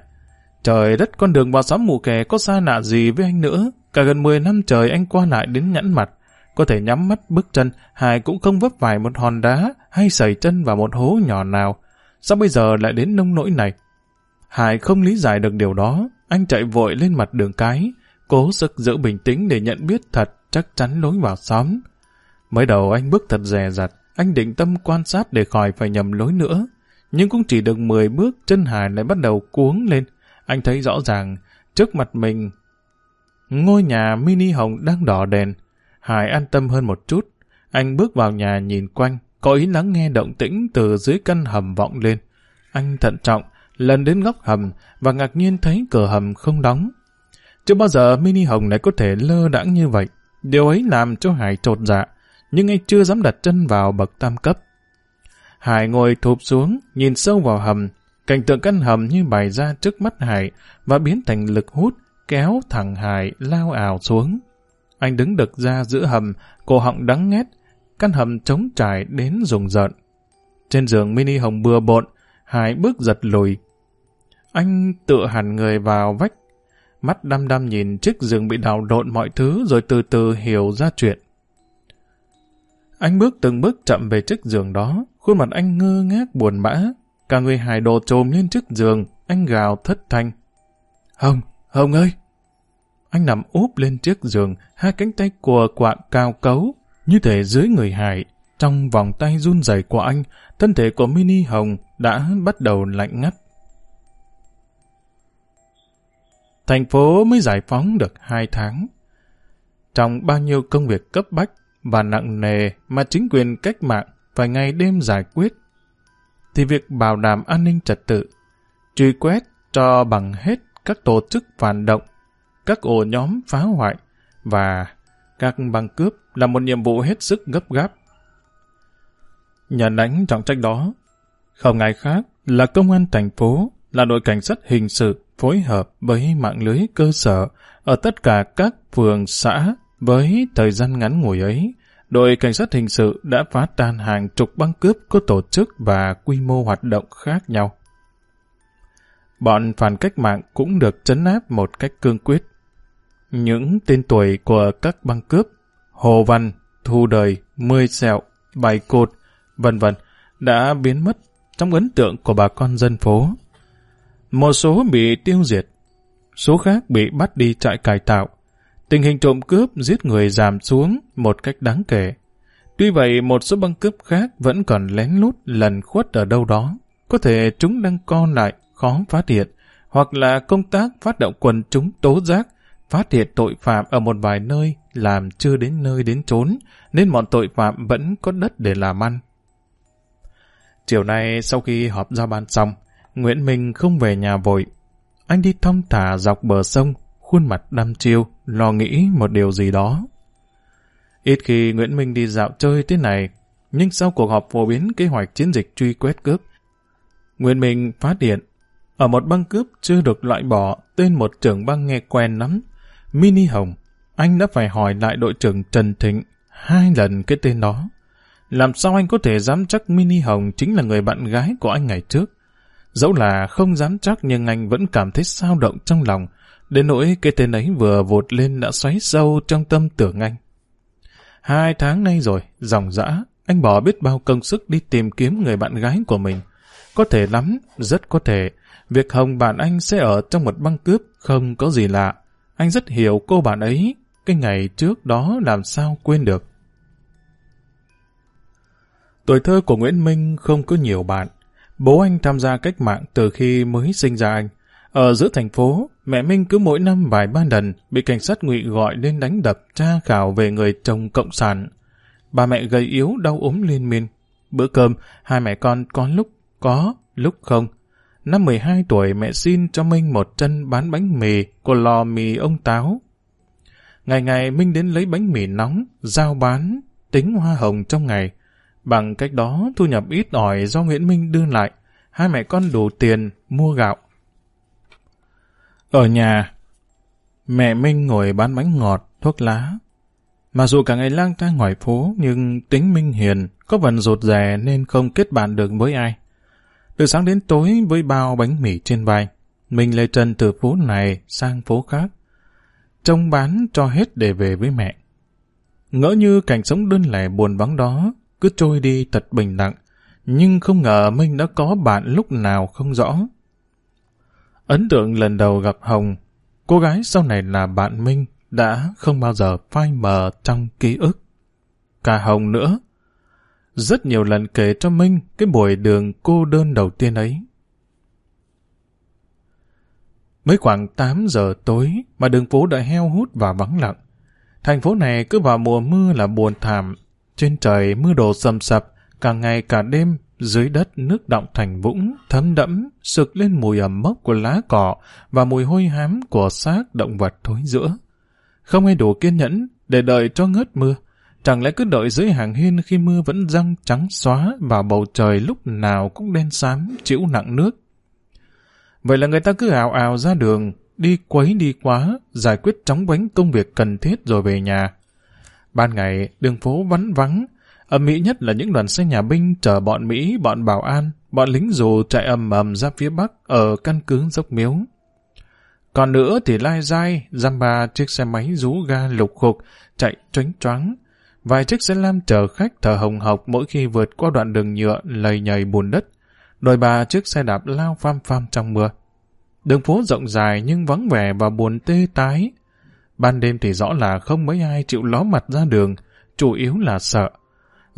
Trời đất con đường vào xóm mù kè có xa lạ gì với anh nữa. Cả gần 10 năm trời anh qua lại đến nhẫn mặt. Có thể nhắm mắt bước chân, Hải cũng không vấp phải một hòn đá hay sẩy chân vào một hố nhỏ nào. Sao bây giờ lại đến nông nỗi này? Hải không lý giải được điều đó. Anh chạy vội lên mặt đường cái, cố sức giữ bình tĩnh để nhận biết thật chắc chắn lối vào xóm. Mới đầu anh bước thật dè dặt, anh định tâm quan sát để khỏi phải nhầm lối nữa. Nhưng cũng chỉ được 10 bước, chân Hải lại bắt đầu cuống lên. Anh thấy rõ ràng, trước mặt mình, ngôi nhà mini hồng đang đỏ đèn. Hải an tâm hơn một chút. Anh bước vào nhà nhìn quanh, có ý lắng nghe động tĩnh từ dưới căn hầm vọng lên. Anh thận trọng, lần đến góc hầm và ngạc nhiên thấy cửa hầm không đóng. Chưa bao giờ mini hồng lại có thể lơ đãng như vậy. Điều ấy làm cho Hải trột dạ, nhưng anh chưa dám đặt chân vào bậc tam cấp. Hải ngồi thụp xuống, nhìn sâu vào hầm. Cảnh tượng căn hầm như bày ra trước mắt Hải và biến thành lực hút, kéo thẳng Hải lao ảo xuống. Anh đứng đực ra giữa hầm, cổ họng đắng nghét, căn hầm trống trải đến rùng rợn. Trên giường mini hồng bừa bộn, Hải bước giật lùi. Anh tựa hẳn người vào vách, mắt đăm đăm nhìn chiếc giường bị đào độn mọi thứ rồi từ từ hiểu ra chuyện. Anh bước từng bước chậm về chiếc giường đó, khuôn mặt anh ngơ ngác buồn bã. Cả người hài đồ trồm lên chiếc giường, anh gào thất thanh. Hồng, Hồng ơi! Anh nằm úp lên chiếc giường, hai cánh tay của quạng cao cấu, như thể dưới người hải. Trong vòng tay run rẩy của anh, thân thể của Mini Hồng đã bắt đầu lạnh ngắt. Thành phố mới giải phóng được hai tháng. Trong bao nhiêu công việc cấp bách và nặng nề mà chính quyền cách mạng phải ngày đêm giải quyết, thì việc bảo đảm an ninh trật tự, truy quét cho bằng hết các tổ chức phản động, các ổ nhóm phá hoại và các băng cướp là một nhiệm vụ hết sức gấp gáp. Nhận lãnh trọng trách đó, không ai khác là công an thành phố, là đội cảnh sát hình sự phối hợp với mạng lưới cơ sở ở tất cả các phường xã với thời gian ngắn ngủi ấy, đội cảnh sát hình sự đã phá tan hàng chục băng cướp có tổ chức và quy mô hoạt động khác nhau. Bọn phản cách mạng cũng được chấn áp một cách cương quyết. Những tên tuổi của các băng cướp, Hồ Văn, Thu Đời, Mươi Sẹo, Bài Cột, vân vân đã biến mất trong ấn tượng của bà con dân phố. Một số bị tiêu diệt, số khác bị bắt đi trại cải tạo. Tình hình trộm cướp giết người giảm xuống một cách đáng kể. Tuy vậy, một số băng cướp khác vẫn còn lén lút lần khuất ở đâu đó. Có thể chúng đang co lại, khó phát hiện, hoặc là công tác phát động quần chúng tố giác, phát hiện tội phạm ở một vài nơi làm chưa đến nơi đến trốn, nên bọn tội phạm vẫn có đất để làm ăn. Chiều nay sau khi họp giao ban xong, Nguyễn Minh không về nhà vội. Anh đi thong thả dọc bờ sông, khuôn mặt đăm chiêu, lo nghĩ một điều gì đó. Ít khi Nguyễn Minh đi dạo chơi thế này, nhưng sau cuộc họp phổ biến kế hoạch chiến dịch truy quét cướp, Nguyễn Minh phát hiện, ở một băng cướp chưa được loại bỏ, tên một trưởng băng nghe quen lắm, Mini Hồng, anh đã phải hỏi lại đội trưởng Trần Thịnh hai lần cái tên đó. Làm sao anh có thể dám chắc Mini Hồng chính là người bạn gái của anh ngày trước? Dẫu là không dám chắc nhưng anh vẫn cảm thấy sao động trong lòng, đến nỗi cái tên ấy vừa vụt lên đã xoáy sâu trong tâm tưởng anh. Hai tháng nay rồi, dòng dã, anh bỏ biết bao công sức đi tìm kiếm người bạn gái của mình. Có thể lắm, rất có thể, việc Hồng bạn anh sẽ ở trong một băng cướp không có gì lạ. Anh rất hiểu cô bạn ấy, cái ngày trước đó làm sao quên được. Tuổi thơ của Nguyễn Minh không có nhiều bạn. Bố anh tham gia cách mạng từ khi mới sinh ra anh. Ở giữa thành phố, mẹ Minh cứ mỗi năm vài ba lần bị cảnh sát ngụy gọi lên đánh đập tra khảo về người chồng cộng sản. Bà mẹ gầy yếu đau ốm liên miên. Bữa cơm, hai mẹ con có lúc có, lúc không. Năm 12 tuổi mẹ xin cho Minh một chân bán bánh mì của lò mì ông Táo. Ngày ngày Minh đến lấy bánh mì nóng, giao bán, tính hoa hồng trong ngày. Bằng cách đó thu nhập ít ỏi do Nguyễn Minh đưa lại, hai mẹ con đủ tiền mua gạo. Ở nhà, mẹ Minh ngồi bán bánh ngọt, thuốc lá. Mặc dù cả ngày lang thang ngoài phố nhưng tính Minh hiền, có phần rụt rè nên không kết bạn được với ai. Từ sáng đến tối với bao bánh mì trên vai, mình lê chân từ phố này sang phố khác. Trông bán cho hết để về với mẹ. Ngỡ như cảnh sống đơn lẻ buồn vắng đó cứ trôi đi thật bình lặng, nhưng không ngờ Minh đã có bạn lúc nào không rõ. Ấn tượng lần đầu gặp Hồng, cô gái sau này là bạn Minh đã không bao giờ phai mờ trong ký ức. cả Hồng nữa. Rất nhiều lần kể cho Minh cái buổi đường cô đơn đầu tiên ấy. Mới khoảng 8 giờ tối mà đường phố đã heo hút và vắng lặng. Thành phố này cứ vào mùa mưa là buồn thảm. Trên trời mưa đổ sầm sập, cả ngày cả đêm, dưới đất nước động thành vũng, thấm đẫm, sực lên mùi ẩm mốc của lá cỏ và mùi hôi hám của xác động vật thối giữa. Không ai đủ kiên nhẫn để đợi cho ngớt mưa. Chẳng lẽ cứ đợi dưới hàng hiên khi mưa vẫn răng trắng xóa và bầu trời lúc nào cũng đen xám, chịu nặng nước. Vậy là người ta cứ ảo ảo ra đường, đi quấy đi quá, giải quyết chóng bánh công việc cần thiết rồi về nhà. Ban ngày, đường phố vắng vắng, âm mỹ nhất là những đoàn xe nhà binh chở bọn Mỹ, bọn bảo an, bọn lính dù chạy ầm ầm ra phía bắc ở căn cứ dốc miếu. Còn nữa thì lai dai, giam ba chiếc xe máy rú ga lục khục, chạy tránh choáng. Vài chiếc xe lam chở khách thở hồng hộc mỗi khi vượt qua đoạn đường nhựa lầy nhầy bùn đất. Đôi ba chiếc xe đạp lao pham pham trong mưa. Đường phố rộng dài nhưng vắng vẻ và buồn tê tái. Ban đêm thì rõ là không mấy ai chịu ló mặt ra đường, chủ yếu là sợ.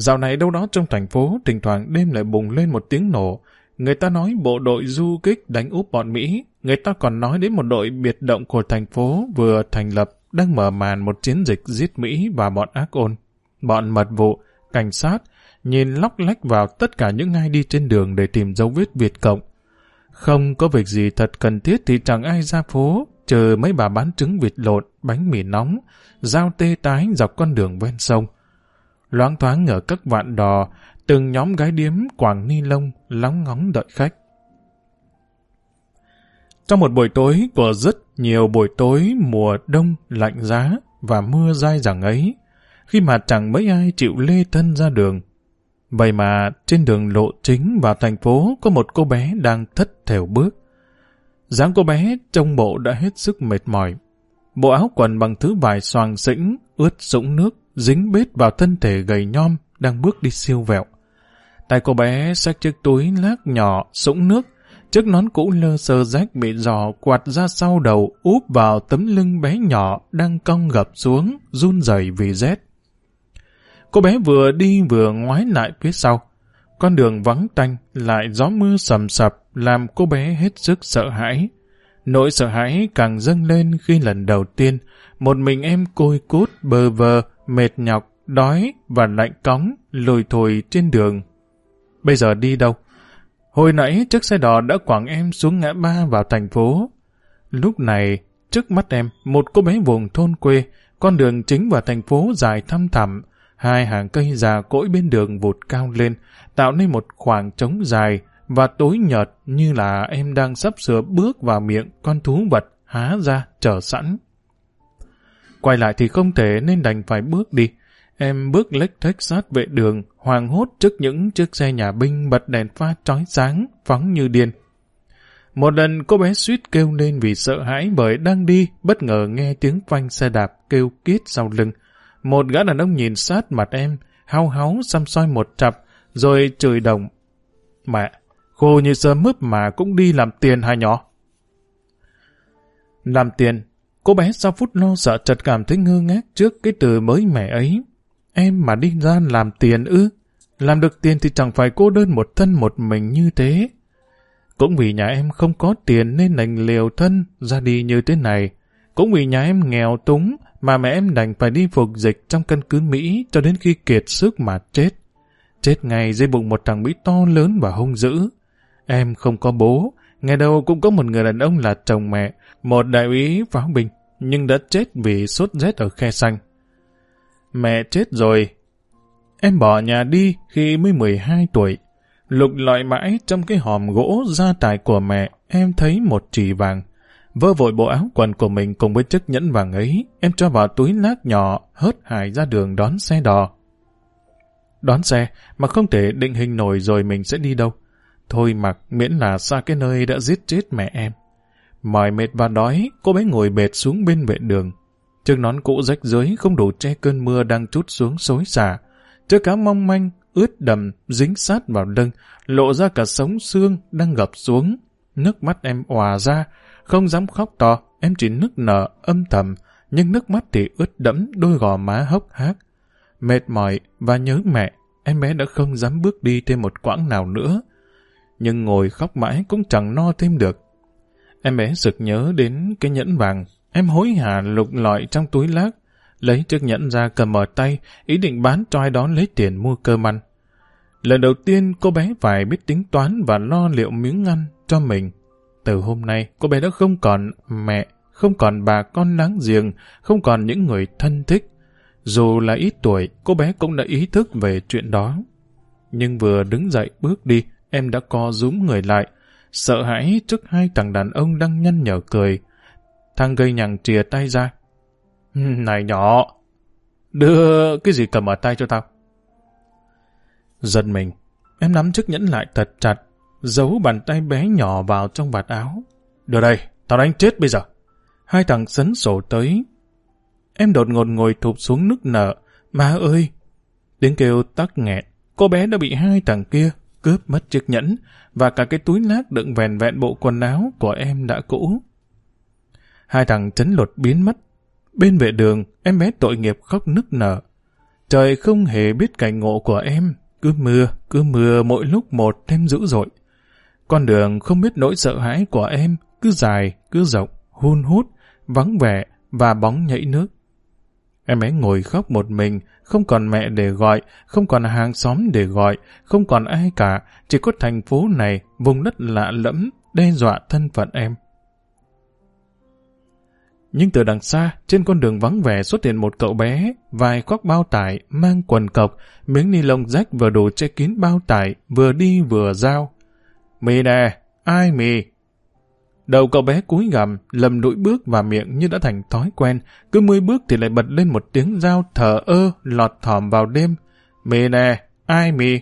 Dạo này đâu đó trong thành phố, thỉnh thoảng đêm lại bùng lên một tiếng nổ. Người ta nói bộ đội du kích đánh úp bọn Mỹ. Người ta còn nói đến một đội biệt động của thành phố vừa thành lập đang mở màn một chiến dịch giết Mỹ và bọn ác ôn. Bọn mật vụ, cảnh sát, nhìn lóc lách vào tất cả những ai đi trên đường để tìm dấu vết Việt Cộng. Không có việc gì thật cần thiết thì chẳng ai ra phố, chờ mấy bà bán trứng vịt lộn, bánh mì nóng, dao tê tái dọc con đường ven sông. Loáng thoáng ở các vạn đò, từng nhóm gái điếm quàng ni lông, lóng ngóng đợi khách. Trong một buổi tối của rất nhiều buổi tối mùa đông lạnh giá và mưa dai dẳng ấy, khi mà chẳng mấy ai chịu lê thân ra đường, Vậy mà trên đường lộ chính vào thành phố có một cô bé đang thất thểu bước. dáng cô bé trong bộ đã hết sức mệt mỏi. Bộ áo quần bằng thứ vải xoàng xĩnh, ướt sũng nước, dính bết vào thân thể gầy nhom, đang bước đi siêu vẹo. Tay cô bé xách chiếc túi lác nhỏ, sũng nước, chiếc nón cũ lơ sơ rách bị giò quạt ra sau đầu úp vào tấm lưng bé nhỏ đang cong gập xuống, run rẩy vì rét. Cô bé vừa đi vừa ngoái lại phía sau. Con đường vắng tanh, lại gió mưa sầm sập, làm cô bé hết sức sợ hãi. Nỗi sợ hãi càng dâng lên khi lần đầu tiên, một mình em côi cút, bơ vơ, mệt nhọc, đói và lạnh cóng, lùi thùi trên đường. Bây giờ đi đâu? Hồi nãy chiếc xe đò đã quảng em xuống ngã ba vào thành phố. Lúc này, trước mắt em, một cô bé vùng thôn quê, con đường chính vào thành phố dài thăm thẳm, Hai hàng cây già cỗi bên đường vụt cao lên, tạo nên một khoảng trống dài và tối nhợt như là em đang sắp sửa bước vào miệng con thú vật há ra chờ sẵn. Quay lại thì không thể nên đành phải bước đi. Em bước lếch thếch sát vệ đường, hoàng hốt trước những chiếc xe nhà binh bật đèn pha trói sáng, phóng như điên. Một lần cô bé suýt kêu lên vì sợ hãi bởi đang đi, bất ngờ nghe tiếng phanh xe đạp kêu kít sau lưng. Một gã đàn ông nhìn sát mặt em, hao háo xăm soi một chặp, rồi chửi đồng. Mẹ, khô như sơ mướp mà cũng đi làm tiền hai nhỏ. Làm tiền, cô bé sau phút lo sợ chợt cảm thấy ngơ ngác trước cái từ mới mẻ ấy. Em mà đi ra làm tiền ư? Làm được tiền thì chẳng phải cô đơn một thân một mình như thế. Cũng vì nhà em không có tiền nên đành liều thân ra đi như thế này. Cũng vì nhà em nghèo túng mà mẹ em đành phải đi phục dịch trong căn cứ Mỹ cho đến khi kiệt sức mà chết. Chết ngay dưới bụng một thằng Mỹ to lớn và hung dữ. Em không có bố, ngày đầu cũng có một người đàn ông là chồng mẹ, một đại úy pháo binh, nhưng đã chết vì sốt rét ở khe xanh. Mẹ chết rồi. Em bỏ nhà đi khi mới 12 tuổi. Lục lọi mãi trong cái hòm gỗ gia tài của mẹ, em thấy một chỉ vàng. Vơ vội bộ áo quần của mình cùng với chiếc nhẫn vàng ấy, em cho vào túi lác nhỏ, hớt hải ra đường đón xe đò. Đón xe mà không thể định hình nổi rồi mình sẽ đi đâu. Thôi mặc miễn là xa cái nơi đã giết chết mẹ em. Mỏi mệt và đói, cô bé ngồi bệt xuống bên vệ đường. Chiếc nón cũ rách dưới không đủ che cơn mưa đang trút xuống xối xả. Chiếc cá mong manh, ướt đầm, dính sát vào lưng, lộ ra cả sống xương đang gập xuống. Nước mắt em òa ra, không dám khóc to, em chỉ nức nở, âm thầm, nhưng nước mắt thì ướt đẫm đôi gò má hốc hác. mệt mỏi và nhớ mẹ, em bé đã không dám bước đi thêm một quãng nào nữa. Nhưng ngồi khóc mãi cũng chẳng no thêm được. Em bé sực nhớ đến cái nhẫn vàng, em hối hả lục lọi trong túi lác, lấy chiếc nhẫn ra cầm ở tay, ý định bán cho ai đó lấy tiền mua cơm ăn. Lần đầu tiên cô bé phải biết tính toán và lo liệu miếng ăn cho mình. Từ hôm nay, cô bé đã không còn mẹ, không còn bà con láng giềng, không còn những người thân thích. Dù là ít tuổi, cô bé cũng đã ý thức về chuyện đó. Nhưng vừa đứng dậy bước đi, em đã co rúm người lại, sợ hãi trước hai thằng đàn ông đang nhăn nhở cười. Thằng gây nhằng chìa tay ra. Này nhỏ, đưa cái gì cầm ở tay cho tao. Giật mình, em nắm chiếc nhẫn lại thật chặt, giấu bàn tay bé nhỏ vào trong vạt áo. Đưa đây, tao đánh chết bây giờ. Hai thằng sấn sổ tới. Em đột ngột ngồi thụp xuống nước nở. Má ơi! Tiếng kêu tắc nghẹn. Cô bé đã bị hai thằng kia cướp mất chiếc nhẫn và cả cái túi lác đựng vẹn vẹn bộ quần áo của em đã cũ. Hai thằng chấn lột biến mất. Bên vệ đường, em bé tội nghiệp khóc nức nở. Trời không hề biết cảnh ngộ của em. Cứ mưa, cứ mưa mỗi lúc một thêm dữ dội. Con đường không biết nỗi sợ hãi của em, cứ dài, cứ rộng, hun hút, vắng vẻ và bóng nhảy nước. Em ấy ngồi khóc một mình, không còn mẹ để gọi, không còn hàng xóm để gọi, không còn ai cả, chỉ có thành phố này, vùng đất lạ lẫm, đe dọa thân phận em. Nhưng từ đằng xa, trên con đường vắng vẻ xuất hiện một cậu bé, vài khoác bao tải, mang quần cộc, miếng ni lông rách vừa đủ che kín bao tải, vừa đi vừa giao. Mì nè, ai mì? Đầu cậu bé cúi gằm, lầm đũi bước vào miệng như đã thành thói quen, cứ mươi bước thì lại bật lên một tiếng dao thở ơ, lọt thỏm vào đêm. Mì nè, ai mì?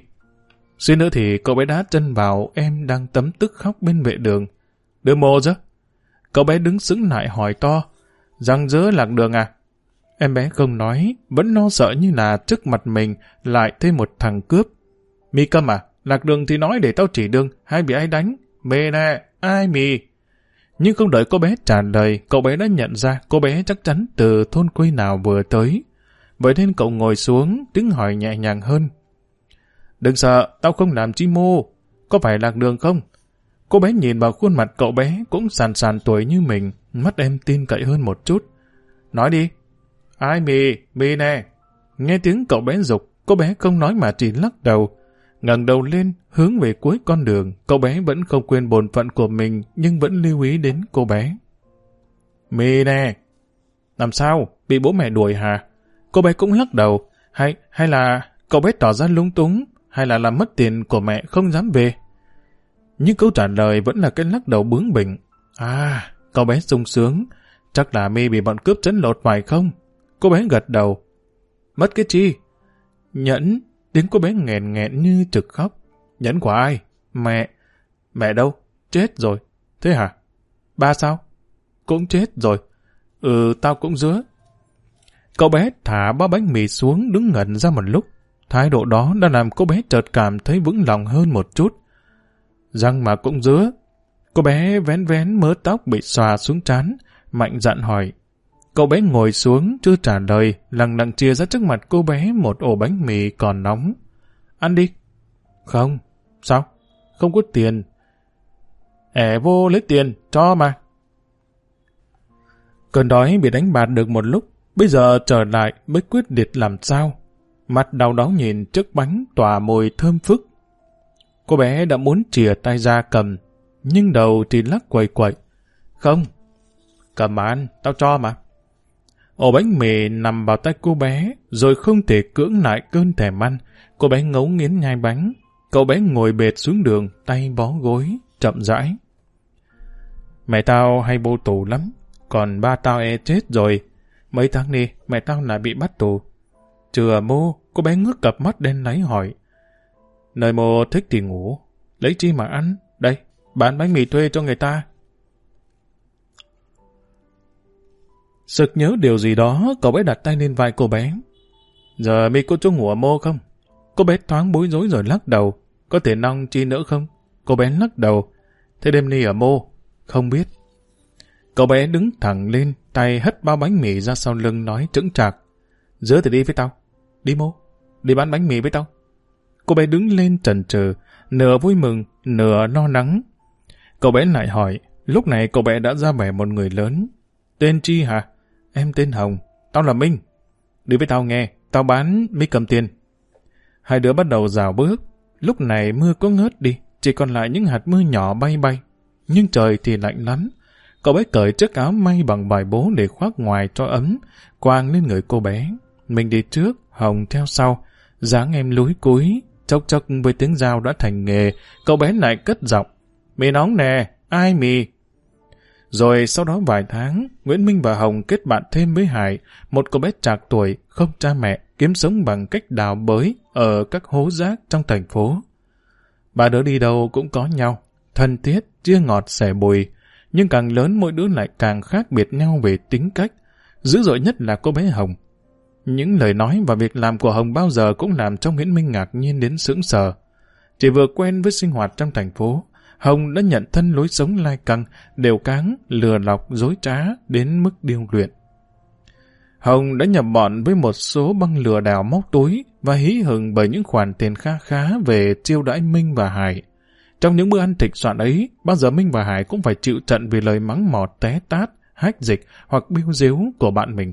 Suy nữa thì cậu bé đá chân vào em đang tấm tức khóc bên vệ đường. Đưa mô chứ? Cậu bé đứng sững lại hỏi to. Răng rớ lạc đường à? Em bé không nói, vẫn lo sợ như là trước mặt mình lại thêm một thằng cướp. Mì câm à? Lạc đường thì nói để tao chỉ đường, hay bị ai đánh? Mê nè, ai mì? Nhưng không đợi cô bé trả lời, cậu bé đã nhận ra cô bé chắc chắn từ thôn quê nào vừa tới. Vậy nên cậu ngồi xuống, tiếng hỏi nhẹ nhàng hơn. Đừng sợ, tao không làm chi mô. Có phải lạc đường không? Cô bé nhìn vào khuôn mặt cậu bé cũng sàn sàn tuổi như mình, mắt em tin cậy hơn một chút. Nói đi. Ai mì, mì nè. Nghe tiếng cậu bé dục, cô bé không nói mà chỉ lắc đầu ngẩng đầu lên, hướng về cuối con đường, cậu bé vẫn không quên bổn phận của mình, nhưng vẫn lưu ý đến cô bé. Mì nè! Làm sao? Bị bố mẹ đuổi hả? Cô bé cũng lắc đầu. Hay, hay là cậu bé tỏ ra lung túng, hay là làm mất tiền của mẹ không dám về? Nhưng câu trả lời vẫn là cái lắc đầu bướng bỉnh. À, cậu bé sung sướng. Chắc là mi bị bọn cướp chấn lột phải không? Cô bé gật đầu. Mất cái chi? Nhẫn, Tiếng cô bé nghẹn nghẹn như trực khóc. Nhẫn của ai? Mẹ. Mẹ đâu? Chết rồi. Thế hả? Ba sao? Cũng chết rồi. Ừ, tao cũng dứa. Cậu bé thả ba bánh mì xuống đứng ngẩn ra một lúc. Thái độ đó đã làm cô bé chợt cảm thấy vững lòng hơn một chút. Răng mà cũng dứa. Cô bé vén vén mớ tóc bị xòa xuống trán, mạnh dặn hỏi. Cậu bé ngồi xuống, chưa trả lời, lặng lặng chia ra trước mặt cô bé một ổ bánh mì còn nóng. Ăn đi. Không. Sao? Không có tiền. Ẻ vô lấy tiền, cho mà. Cơn đói bị đánh bạt được một lúc, bây giờ trở lại mới quyết liệt làm sao. Mặt đau đớn nhìn chiếc bánh tỏa mùi thơm phức. Cô bé đã muốn chìa tay ra cầm, nhưng đầu thì lắc quậy quậy. Không, cầm mà ăn, tao cho mà. Ổ bánh mì nằm vào tay cô bé, rồi không thể cưỡng lại cơn thèm ăn. Cô bé ngấu nghiến nhai bánh. Cậu bé ngồi bệt xuống đường, tay bó gối, chậm rãi. Mẹ tao hay vô tù lắm, còn ba tao e chết rồi. Mấy tháng đi, mẹ tao lại bị bắt tù. Chừa mô, cô bé ngước cặp mắt đen lấy hỏi. Nơi mô thích thì ngủ, lấy chi mà ăn? Đây, bán bánh mì thuê cho người ta, Sực nhớ điều gì đó, cậu bé đặt tay lên vai cô bé. Giờ mi có chỗ ngủ ở mô không? Cô bé thoáng bối rối rồi lắc đầu. Có thể nong chi nữa không? Cô bé lắc đầu. Thế đêm nay ở mô? Không biết. Cậu bé đứng thẳng lên, tay hất bao bánh mì ra sau lưng nói trững trạc. Giữa thì đi với tao. Đi mô, đi bán bánh mì với tao. Cô bé đứng lên trần trừ, nửa vui mừng, nửa no nắng. Cậu bé lại hỏi, lúc này cậu bé đã ra vẻ một người lớn. Tên Chi hả? Em tên Hồng, tao là Minh. Đi với tao nghe, tao bán mới cầm tiền. Hai đứa bắt đầu rào bước. Lúc này mưa có ngớt đi, chỉ còn lại những hạt mưa nhỏ bay bay. Nhưng trời thì lạnh lắm. Cậu bé cởi chiếc áo may bằng vải bố để khoác ngoài cho ấm, quang lên người cô bé. Mình đi trước, Hồng theo sau. dáng em lúi cúi, chốc chốc với tiếng dao đã thành nghề, cậu bé lại cất giọng. Mì nóng nè, ai mì? Rồi sau đó vài tháng, Nguyễn Minh và Hồng kết bạn thêm với Hải, một cô bé trạc tuổi, không cha mẹ, kiếm sống bằng cách đào bới ở các hố rác trong thành phố. Ba đứa đi đâu cũng có nhau, thân thiết, chia ngọt sẻ bùi, nhưng càng lớn mỗi đứa lại càng khác biệt nhau về tính cách. Dữ dội nhất là cô bé Hồng. Những lời nói và việc làm của Hồng bao giờ cũng làm cho Nguyễn Minh ngạc nhiên đến sững sờ. Chỉ vừa quen với sinh hoạt trong thành phố, Hồng đã nhận thân lối sống lai căng, đều cáng, lừa lọc, dối trá đến mức điêu luyện. Hồng đã nhập bọn với một số băng lừa đảo móc túi và hí hừng bởi những khoản tiền kha khá về chiêu đãi Minh và Hải. Trong những bữa ăn thịnh soạn ấy, bao giờ Minh và Hải cũng phải chịu trận vì lời mắng mỏ té tát, hách dịch hoặc biêu diếu của bạn mình.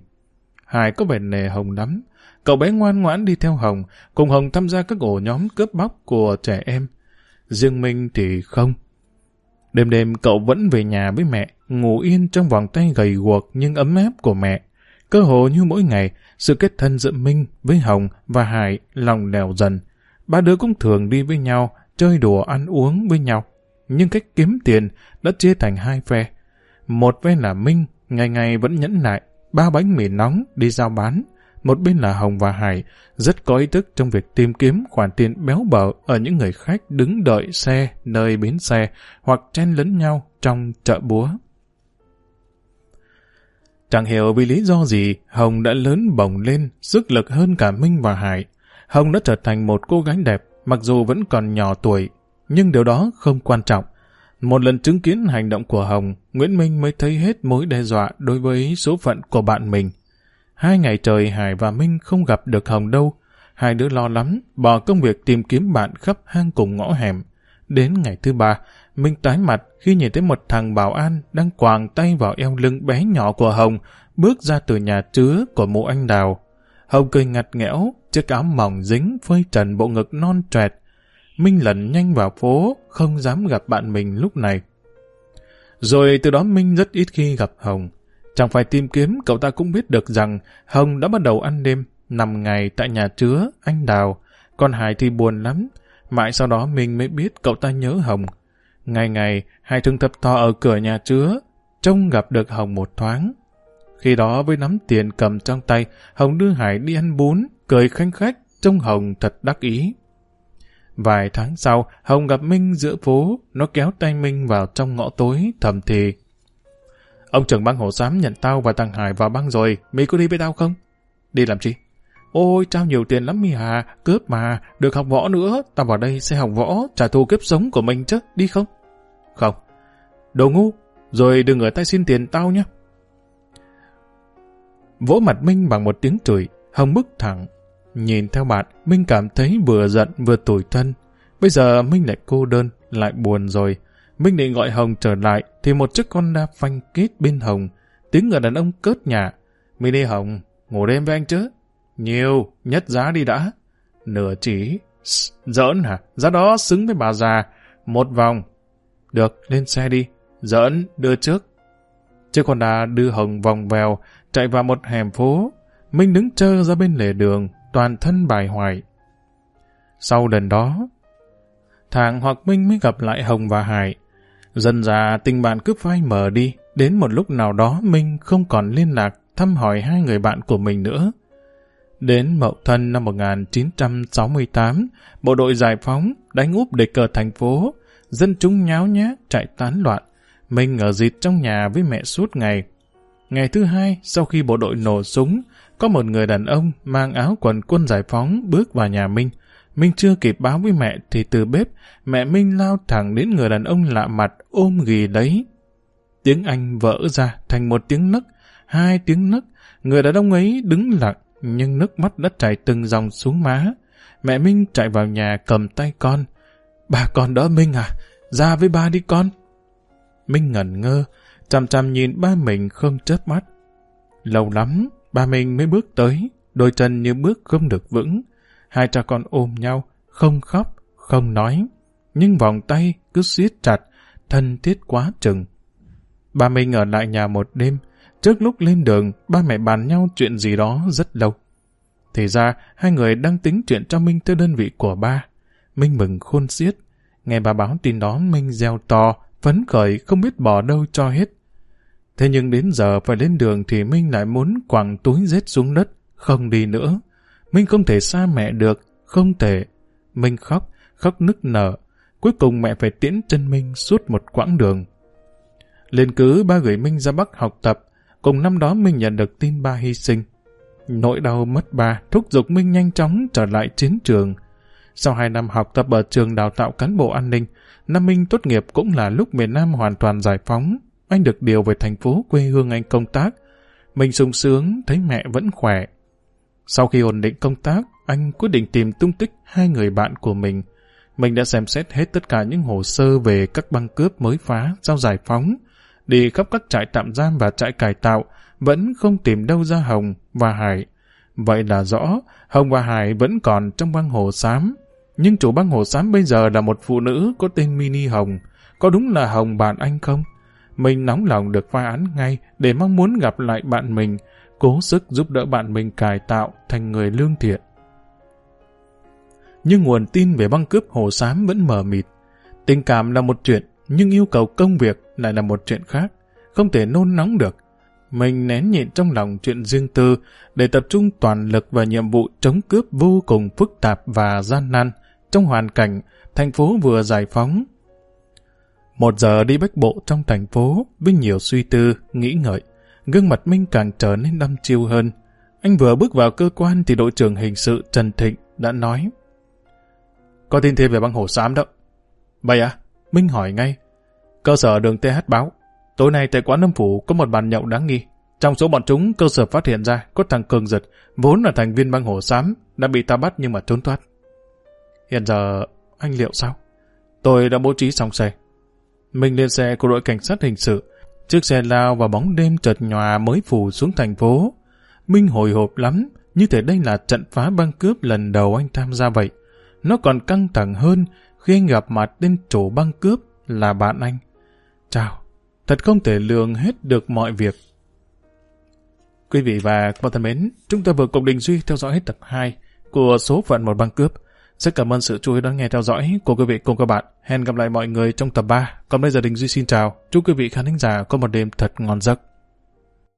Hải có vẻ nề Hồng lắm. Cậu bé ngoan ngoãn đi theo Hồng, cùng Hồng tham gia các ổ nhóm cướp bóc của trẻ em. Riêng Minh thì không. Đêm đêm cậu vẫn về nhà với mẹ, ngủ yên trong vòng tay gầy guộc nhưng ấm áp của mẹ. Cơ hồ như mỗi ngày, sự kết thân giữa Minh với Hồng và Hải lòng lèo dần. Ba đứa cũng thường đi với nhau, chơi đùa ăn uống với nhau. Nhưng cách kiếm tiền đã chia thành hai phe. Một phe là Minh, ngày ngày vẫn nhẫn nại, ba bánh mì nóng đi giao bán. Một bên là Hồng và Hải, rất có ý thức trong việc tìm kiếm khoản tiền béo bở ở những người khách đứng đợi xe nơi bến xe hoặc chen lấn nhau trong chợ búa. Chẳng hiểu vì lý do gì, Hồng đã lớn bồng lên, sức lực hơn cả Minh và Hải. Hồng đã trở thành một cô gái đẹp, mặc dù vẫn còn nhỏ tuổi, nhưng điều đó không quan trọng. Một lần chứng kiến hành động của Hồng, Nguyễn Minh mới thấy hết mối đe dọa đối với số phận của bạn mình. Hai ngày trời Hải và Minh không gặp được Hồng đâu. Hai đứa lo lắm, bỏ công việc tìm kiếm bạn khắp hang cùng ngõ hẻm. Đến ngày thứ ba, Minh tái mặt khi nhìn thấy một thằng bảo an đang quàng tay vào eo lưng bé nhỏ của Hồng, bước ra từ nhà chứa của mụ anh đào. Hồng cười ngặt nghẽo, chiếc áo mỏng dính phơi trần bộ ngực non trẹt. Minh lẩn nhanh vào phố, không dám gặp bạn mình lúc này. Rồi từ đó Minh rất ít khi gặp Hồng. Chẳng phải tìm kiếm, cậu ta cũng biết được rằng Hồng đã bắt đầu ăn đêm, nằm ngày tại nhà chứa, anh Đào. con Hải thì buồn lắm. Mãi sau đó mình mới biết cậu ta nhớ Hồng. Ngày ngày, Hai thường thập to ở cửa nhà chứa, trông gặp được Hồng một thoáng. Khi đó với nắm tiền cầm trong tay, Hồng đưa Hải đi ăn bún, cười khanh khách, trông Hồng thật đắc ý. Vài tháng sau, Hồng gặp Minh giữa phố, nó kéo tay Minh vào trong ngõ tối, thầm thì. Ông trưởng băng hổ xám nhận tao và thằng Hải vào băng rồi, mày có đi với tao không? Đi làm chi? Ôi, trao nhiều tiền lắm mi hà, cướp mà, được học võ nữa, tao vào đây sẽ học võ, trả thù kiếp sống của mình chứ, đi không? Không. Đồ ngu, rồi đừng ở tay xin tiền tao nhé. Vỗ mặt Minh bằng một tiếng chửi, Hồng bức thẳng. Nhìn theo bạn, Minh cảm thấy vừa giận vừa tủi thân. Bây giờ Minh lại cô đơn, lại buồn rồi. Minh định gọi Hồng trở lại, thì một chiếc con đa phanh kết bên Hồng. Tiếng người đàn ông cớt nhà. Minh đi Hồng, ngủ đêm với anh chứ? Nhiều, nhất giá đi đã. Nửa chỉ. Giỡn hả? Giá đó xứng với bà già. Một vòng. Được, lên xe đi. Giỡn, đưa trước. Chiếc con đà đưa Hồng vòng vèo, chạy vào một hẻm phố. Minh đứng trơ ra bên lề đường, toàn thân bài hoài. Sau lần đó, Thàng hoặc Minh mới gặp lại Hồng và Hải. Dần già tình bạn cứ phai mờ đi, đến một lúc nào đó Minh không còn liên lạc thăm hỏi hai người bạn của mình nữa. Đến Mậu Thân năm 1968, bộ đội giải phóng đánh úp địch cờ thành phố, dân chúng nháo nhác chạy tán loạn. Minh ở dịt trong nhà với mẹ suốt ngày. Ngày thứ hai, sau khi bộ đội nổ súng, có một người đàn ông mang áo quần quân giải phóng bước vào nhà Minh. Minh chưa kịp báo với mẹ thì từ bếp, mẹ Minh lao thẳng đến người đàn ông lạ mặt ôm ghì lấy. Tiếng Anh vỡ ra thành một tiếng nấc, hai tiếng nấc, người đàn ông ấy đứng lặng, nhưng nước mắt đã chảy từng dòng xuống má. Mẹ Minh chạy vào nhà cầm tay con. Bà con đỡ Minh à? Ra với ba đi con. Minh ngẩn ngơ, chằm chằm nhìn ba mình không chớp mắt. Lâu lắm, ba mình mới bước tới, đôi chân như bước không được vững. Hai cha con ôm nhau, không khóc, không nói. Nhưng vòng tay cứ siết chặt, thân thiết quá chừng. Ba mình ở lại nhà một đêm, trước lúc lên đường, ba mẹ bàn nhau chuyện gì đó rất lâu. Thì ra, hai người đang tính chuyện cho Minh tới đơn vị của ba. Minh mừng khôn xiết. Nghe bà báo tin đó Minh gieo to, phấn khởi không biết bỏ đâu cho hết. Thế nhưng đến giờ phải lên đường thì Minh lại muốn quẳng túi rết xuống đất, không đi nữa. Minh không thể xa mẹ được, không thể. Minh khóc, khóc nức nở. Cuối cùng mẹ phải tiễn chân Minh suốt một quãng đường. Lên cứ ba gửi Minh ra Bắc học tập, cùng năm đó Minh nhận được tin ba hy sinh. Nỗi đau mất ba thúc giục Minh nhanh chóng trở lại chiến trường. Sau hai năm học tập ở trường đào tạo cán bộ an ninh, năm Minh tốt nghiệp cũng là lúc miền Nam hoàn toàn giải phóng. Anh được điều về thành phố quê hương anh công tác. Mình sung sướng thấy mẹ vẫn khỏe. Sau khi ổn định công tác, anh quyết định tìm tung tích hai người bạn của mình. Mình đã xem xét hết tất cả những hồ sơ về các băng cướp mới phá sau giải phóng, đi khắp các trại tạm giam và trại cải tạo, vẫn không tìm đâu ra Hồng và Hải. Vậy là rõ, Hồng và Hải vẫn còn trong băng hồ xám. Nhưng chủ băng hồ xám bây giờ là một phụ nữ có tên Mini Hồng. Có đúng là Hồng bạn anh không? Mình nóng lòng được phá án ngay để mong muốn gặp lại bạn mình, cố sức giúp đỡ bạn mình cải tạo thành người lương thiện. Nhưng nguồn tin về băng cướp hồ xám vẫn mờ mịt. Tình cảm là một chuyện, nhưng yêu cầu công việc lại là một chuyện khác. Không thể nôn nóng được. Mình nén nhịn trong lòng chuyện riêng tư để tập trung toàn lực vào nhiệm vụ chống cướp vô cùng phức tạp và gian nan trong hoàn cảnh thành phố vừa giải phóng. Một giờ đi bách bộ trong thành phố với nhiều suy tư, nghĩ ngợi, gương mặt Minh càng trở nên đăm chiêu hơn. Anh vừa bước vào cơ quan thì đội trưởng hình sự Trần Thịnh đã nói Có tin thêm về băng hồ xám đó. Vậy à? Minh hỏi ngay. Cơ sở đường TH báo Tối nay tại quán âm phủ có một bàn nhậu đáng nghi. Trong số bọn chúng, cơ sở phát hiện ra có thằng Cường Giật, vốn là thành viên băng hồ xám, đã bị ta bắt nhưng mà trốn thoát. Hiện giờ, anh liệu sao? Tôi đã bố trí xong xe. Mình lên xe của đội cảnh sát hình sự. Chiếc xe lao vào bóng đêm chợt nhòa mới phủ xuống thành phố. Minh hồi hộp lắm, như thể đây là trận phá băng cướp lần đầu anh tham gia vậy. Nó còn căng thẳng hơn khi anh gặp mặt tên chủ băng cướp là bạn anh. Chào, thật không thể lường hết được mọi việc. Quý vị và các bạn thân mến, chúng ta vừa cùng Đình Duy theo dõi hết tập 2 của số phận một băng cướp. Rất cảm ơn sự chú ý đón nghe theo dõi của quý vị cùng các bạn. Hẹn gặp lại mọi người trong tập 3. Còn bây giờ Đình Duy xin chào. Chúc quý vị khán thính giả có một đêm thật ngon giấc.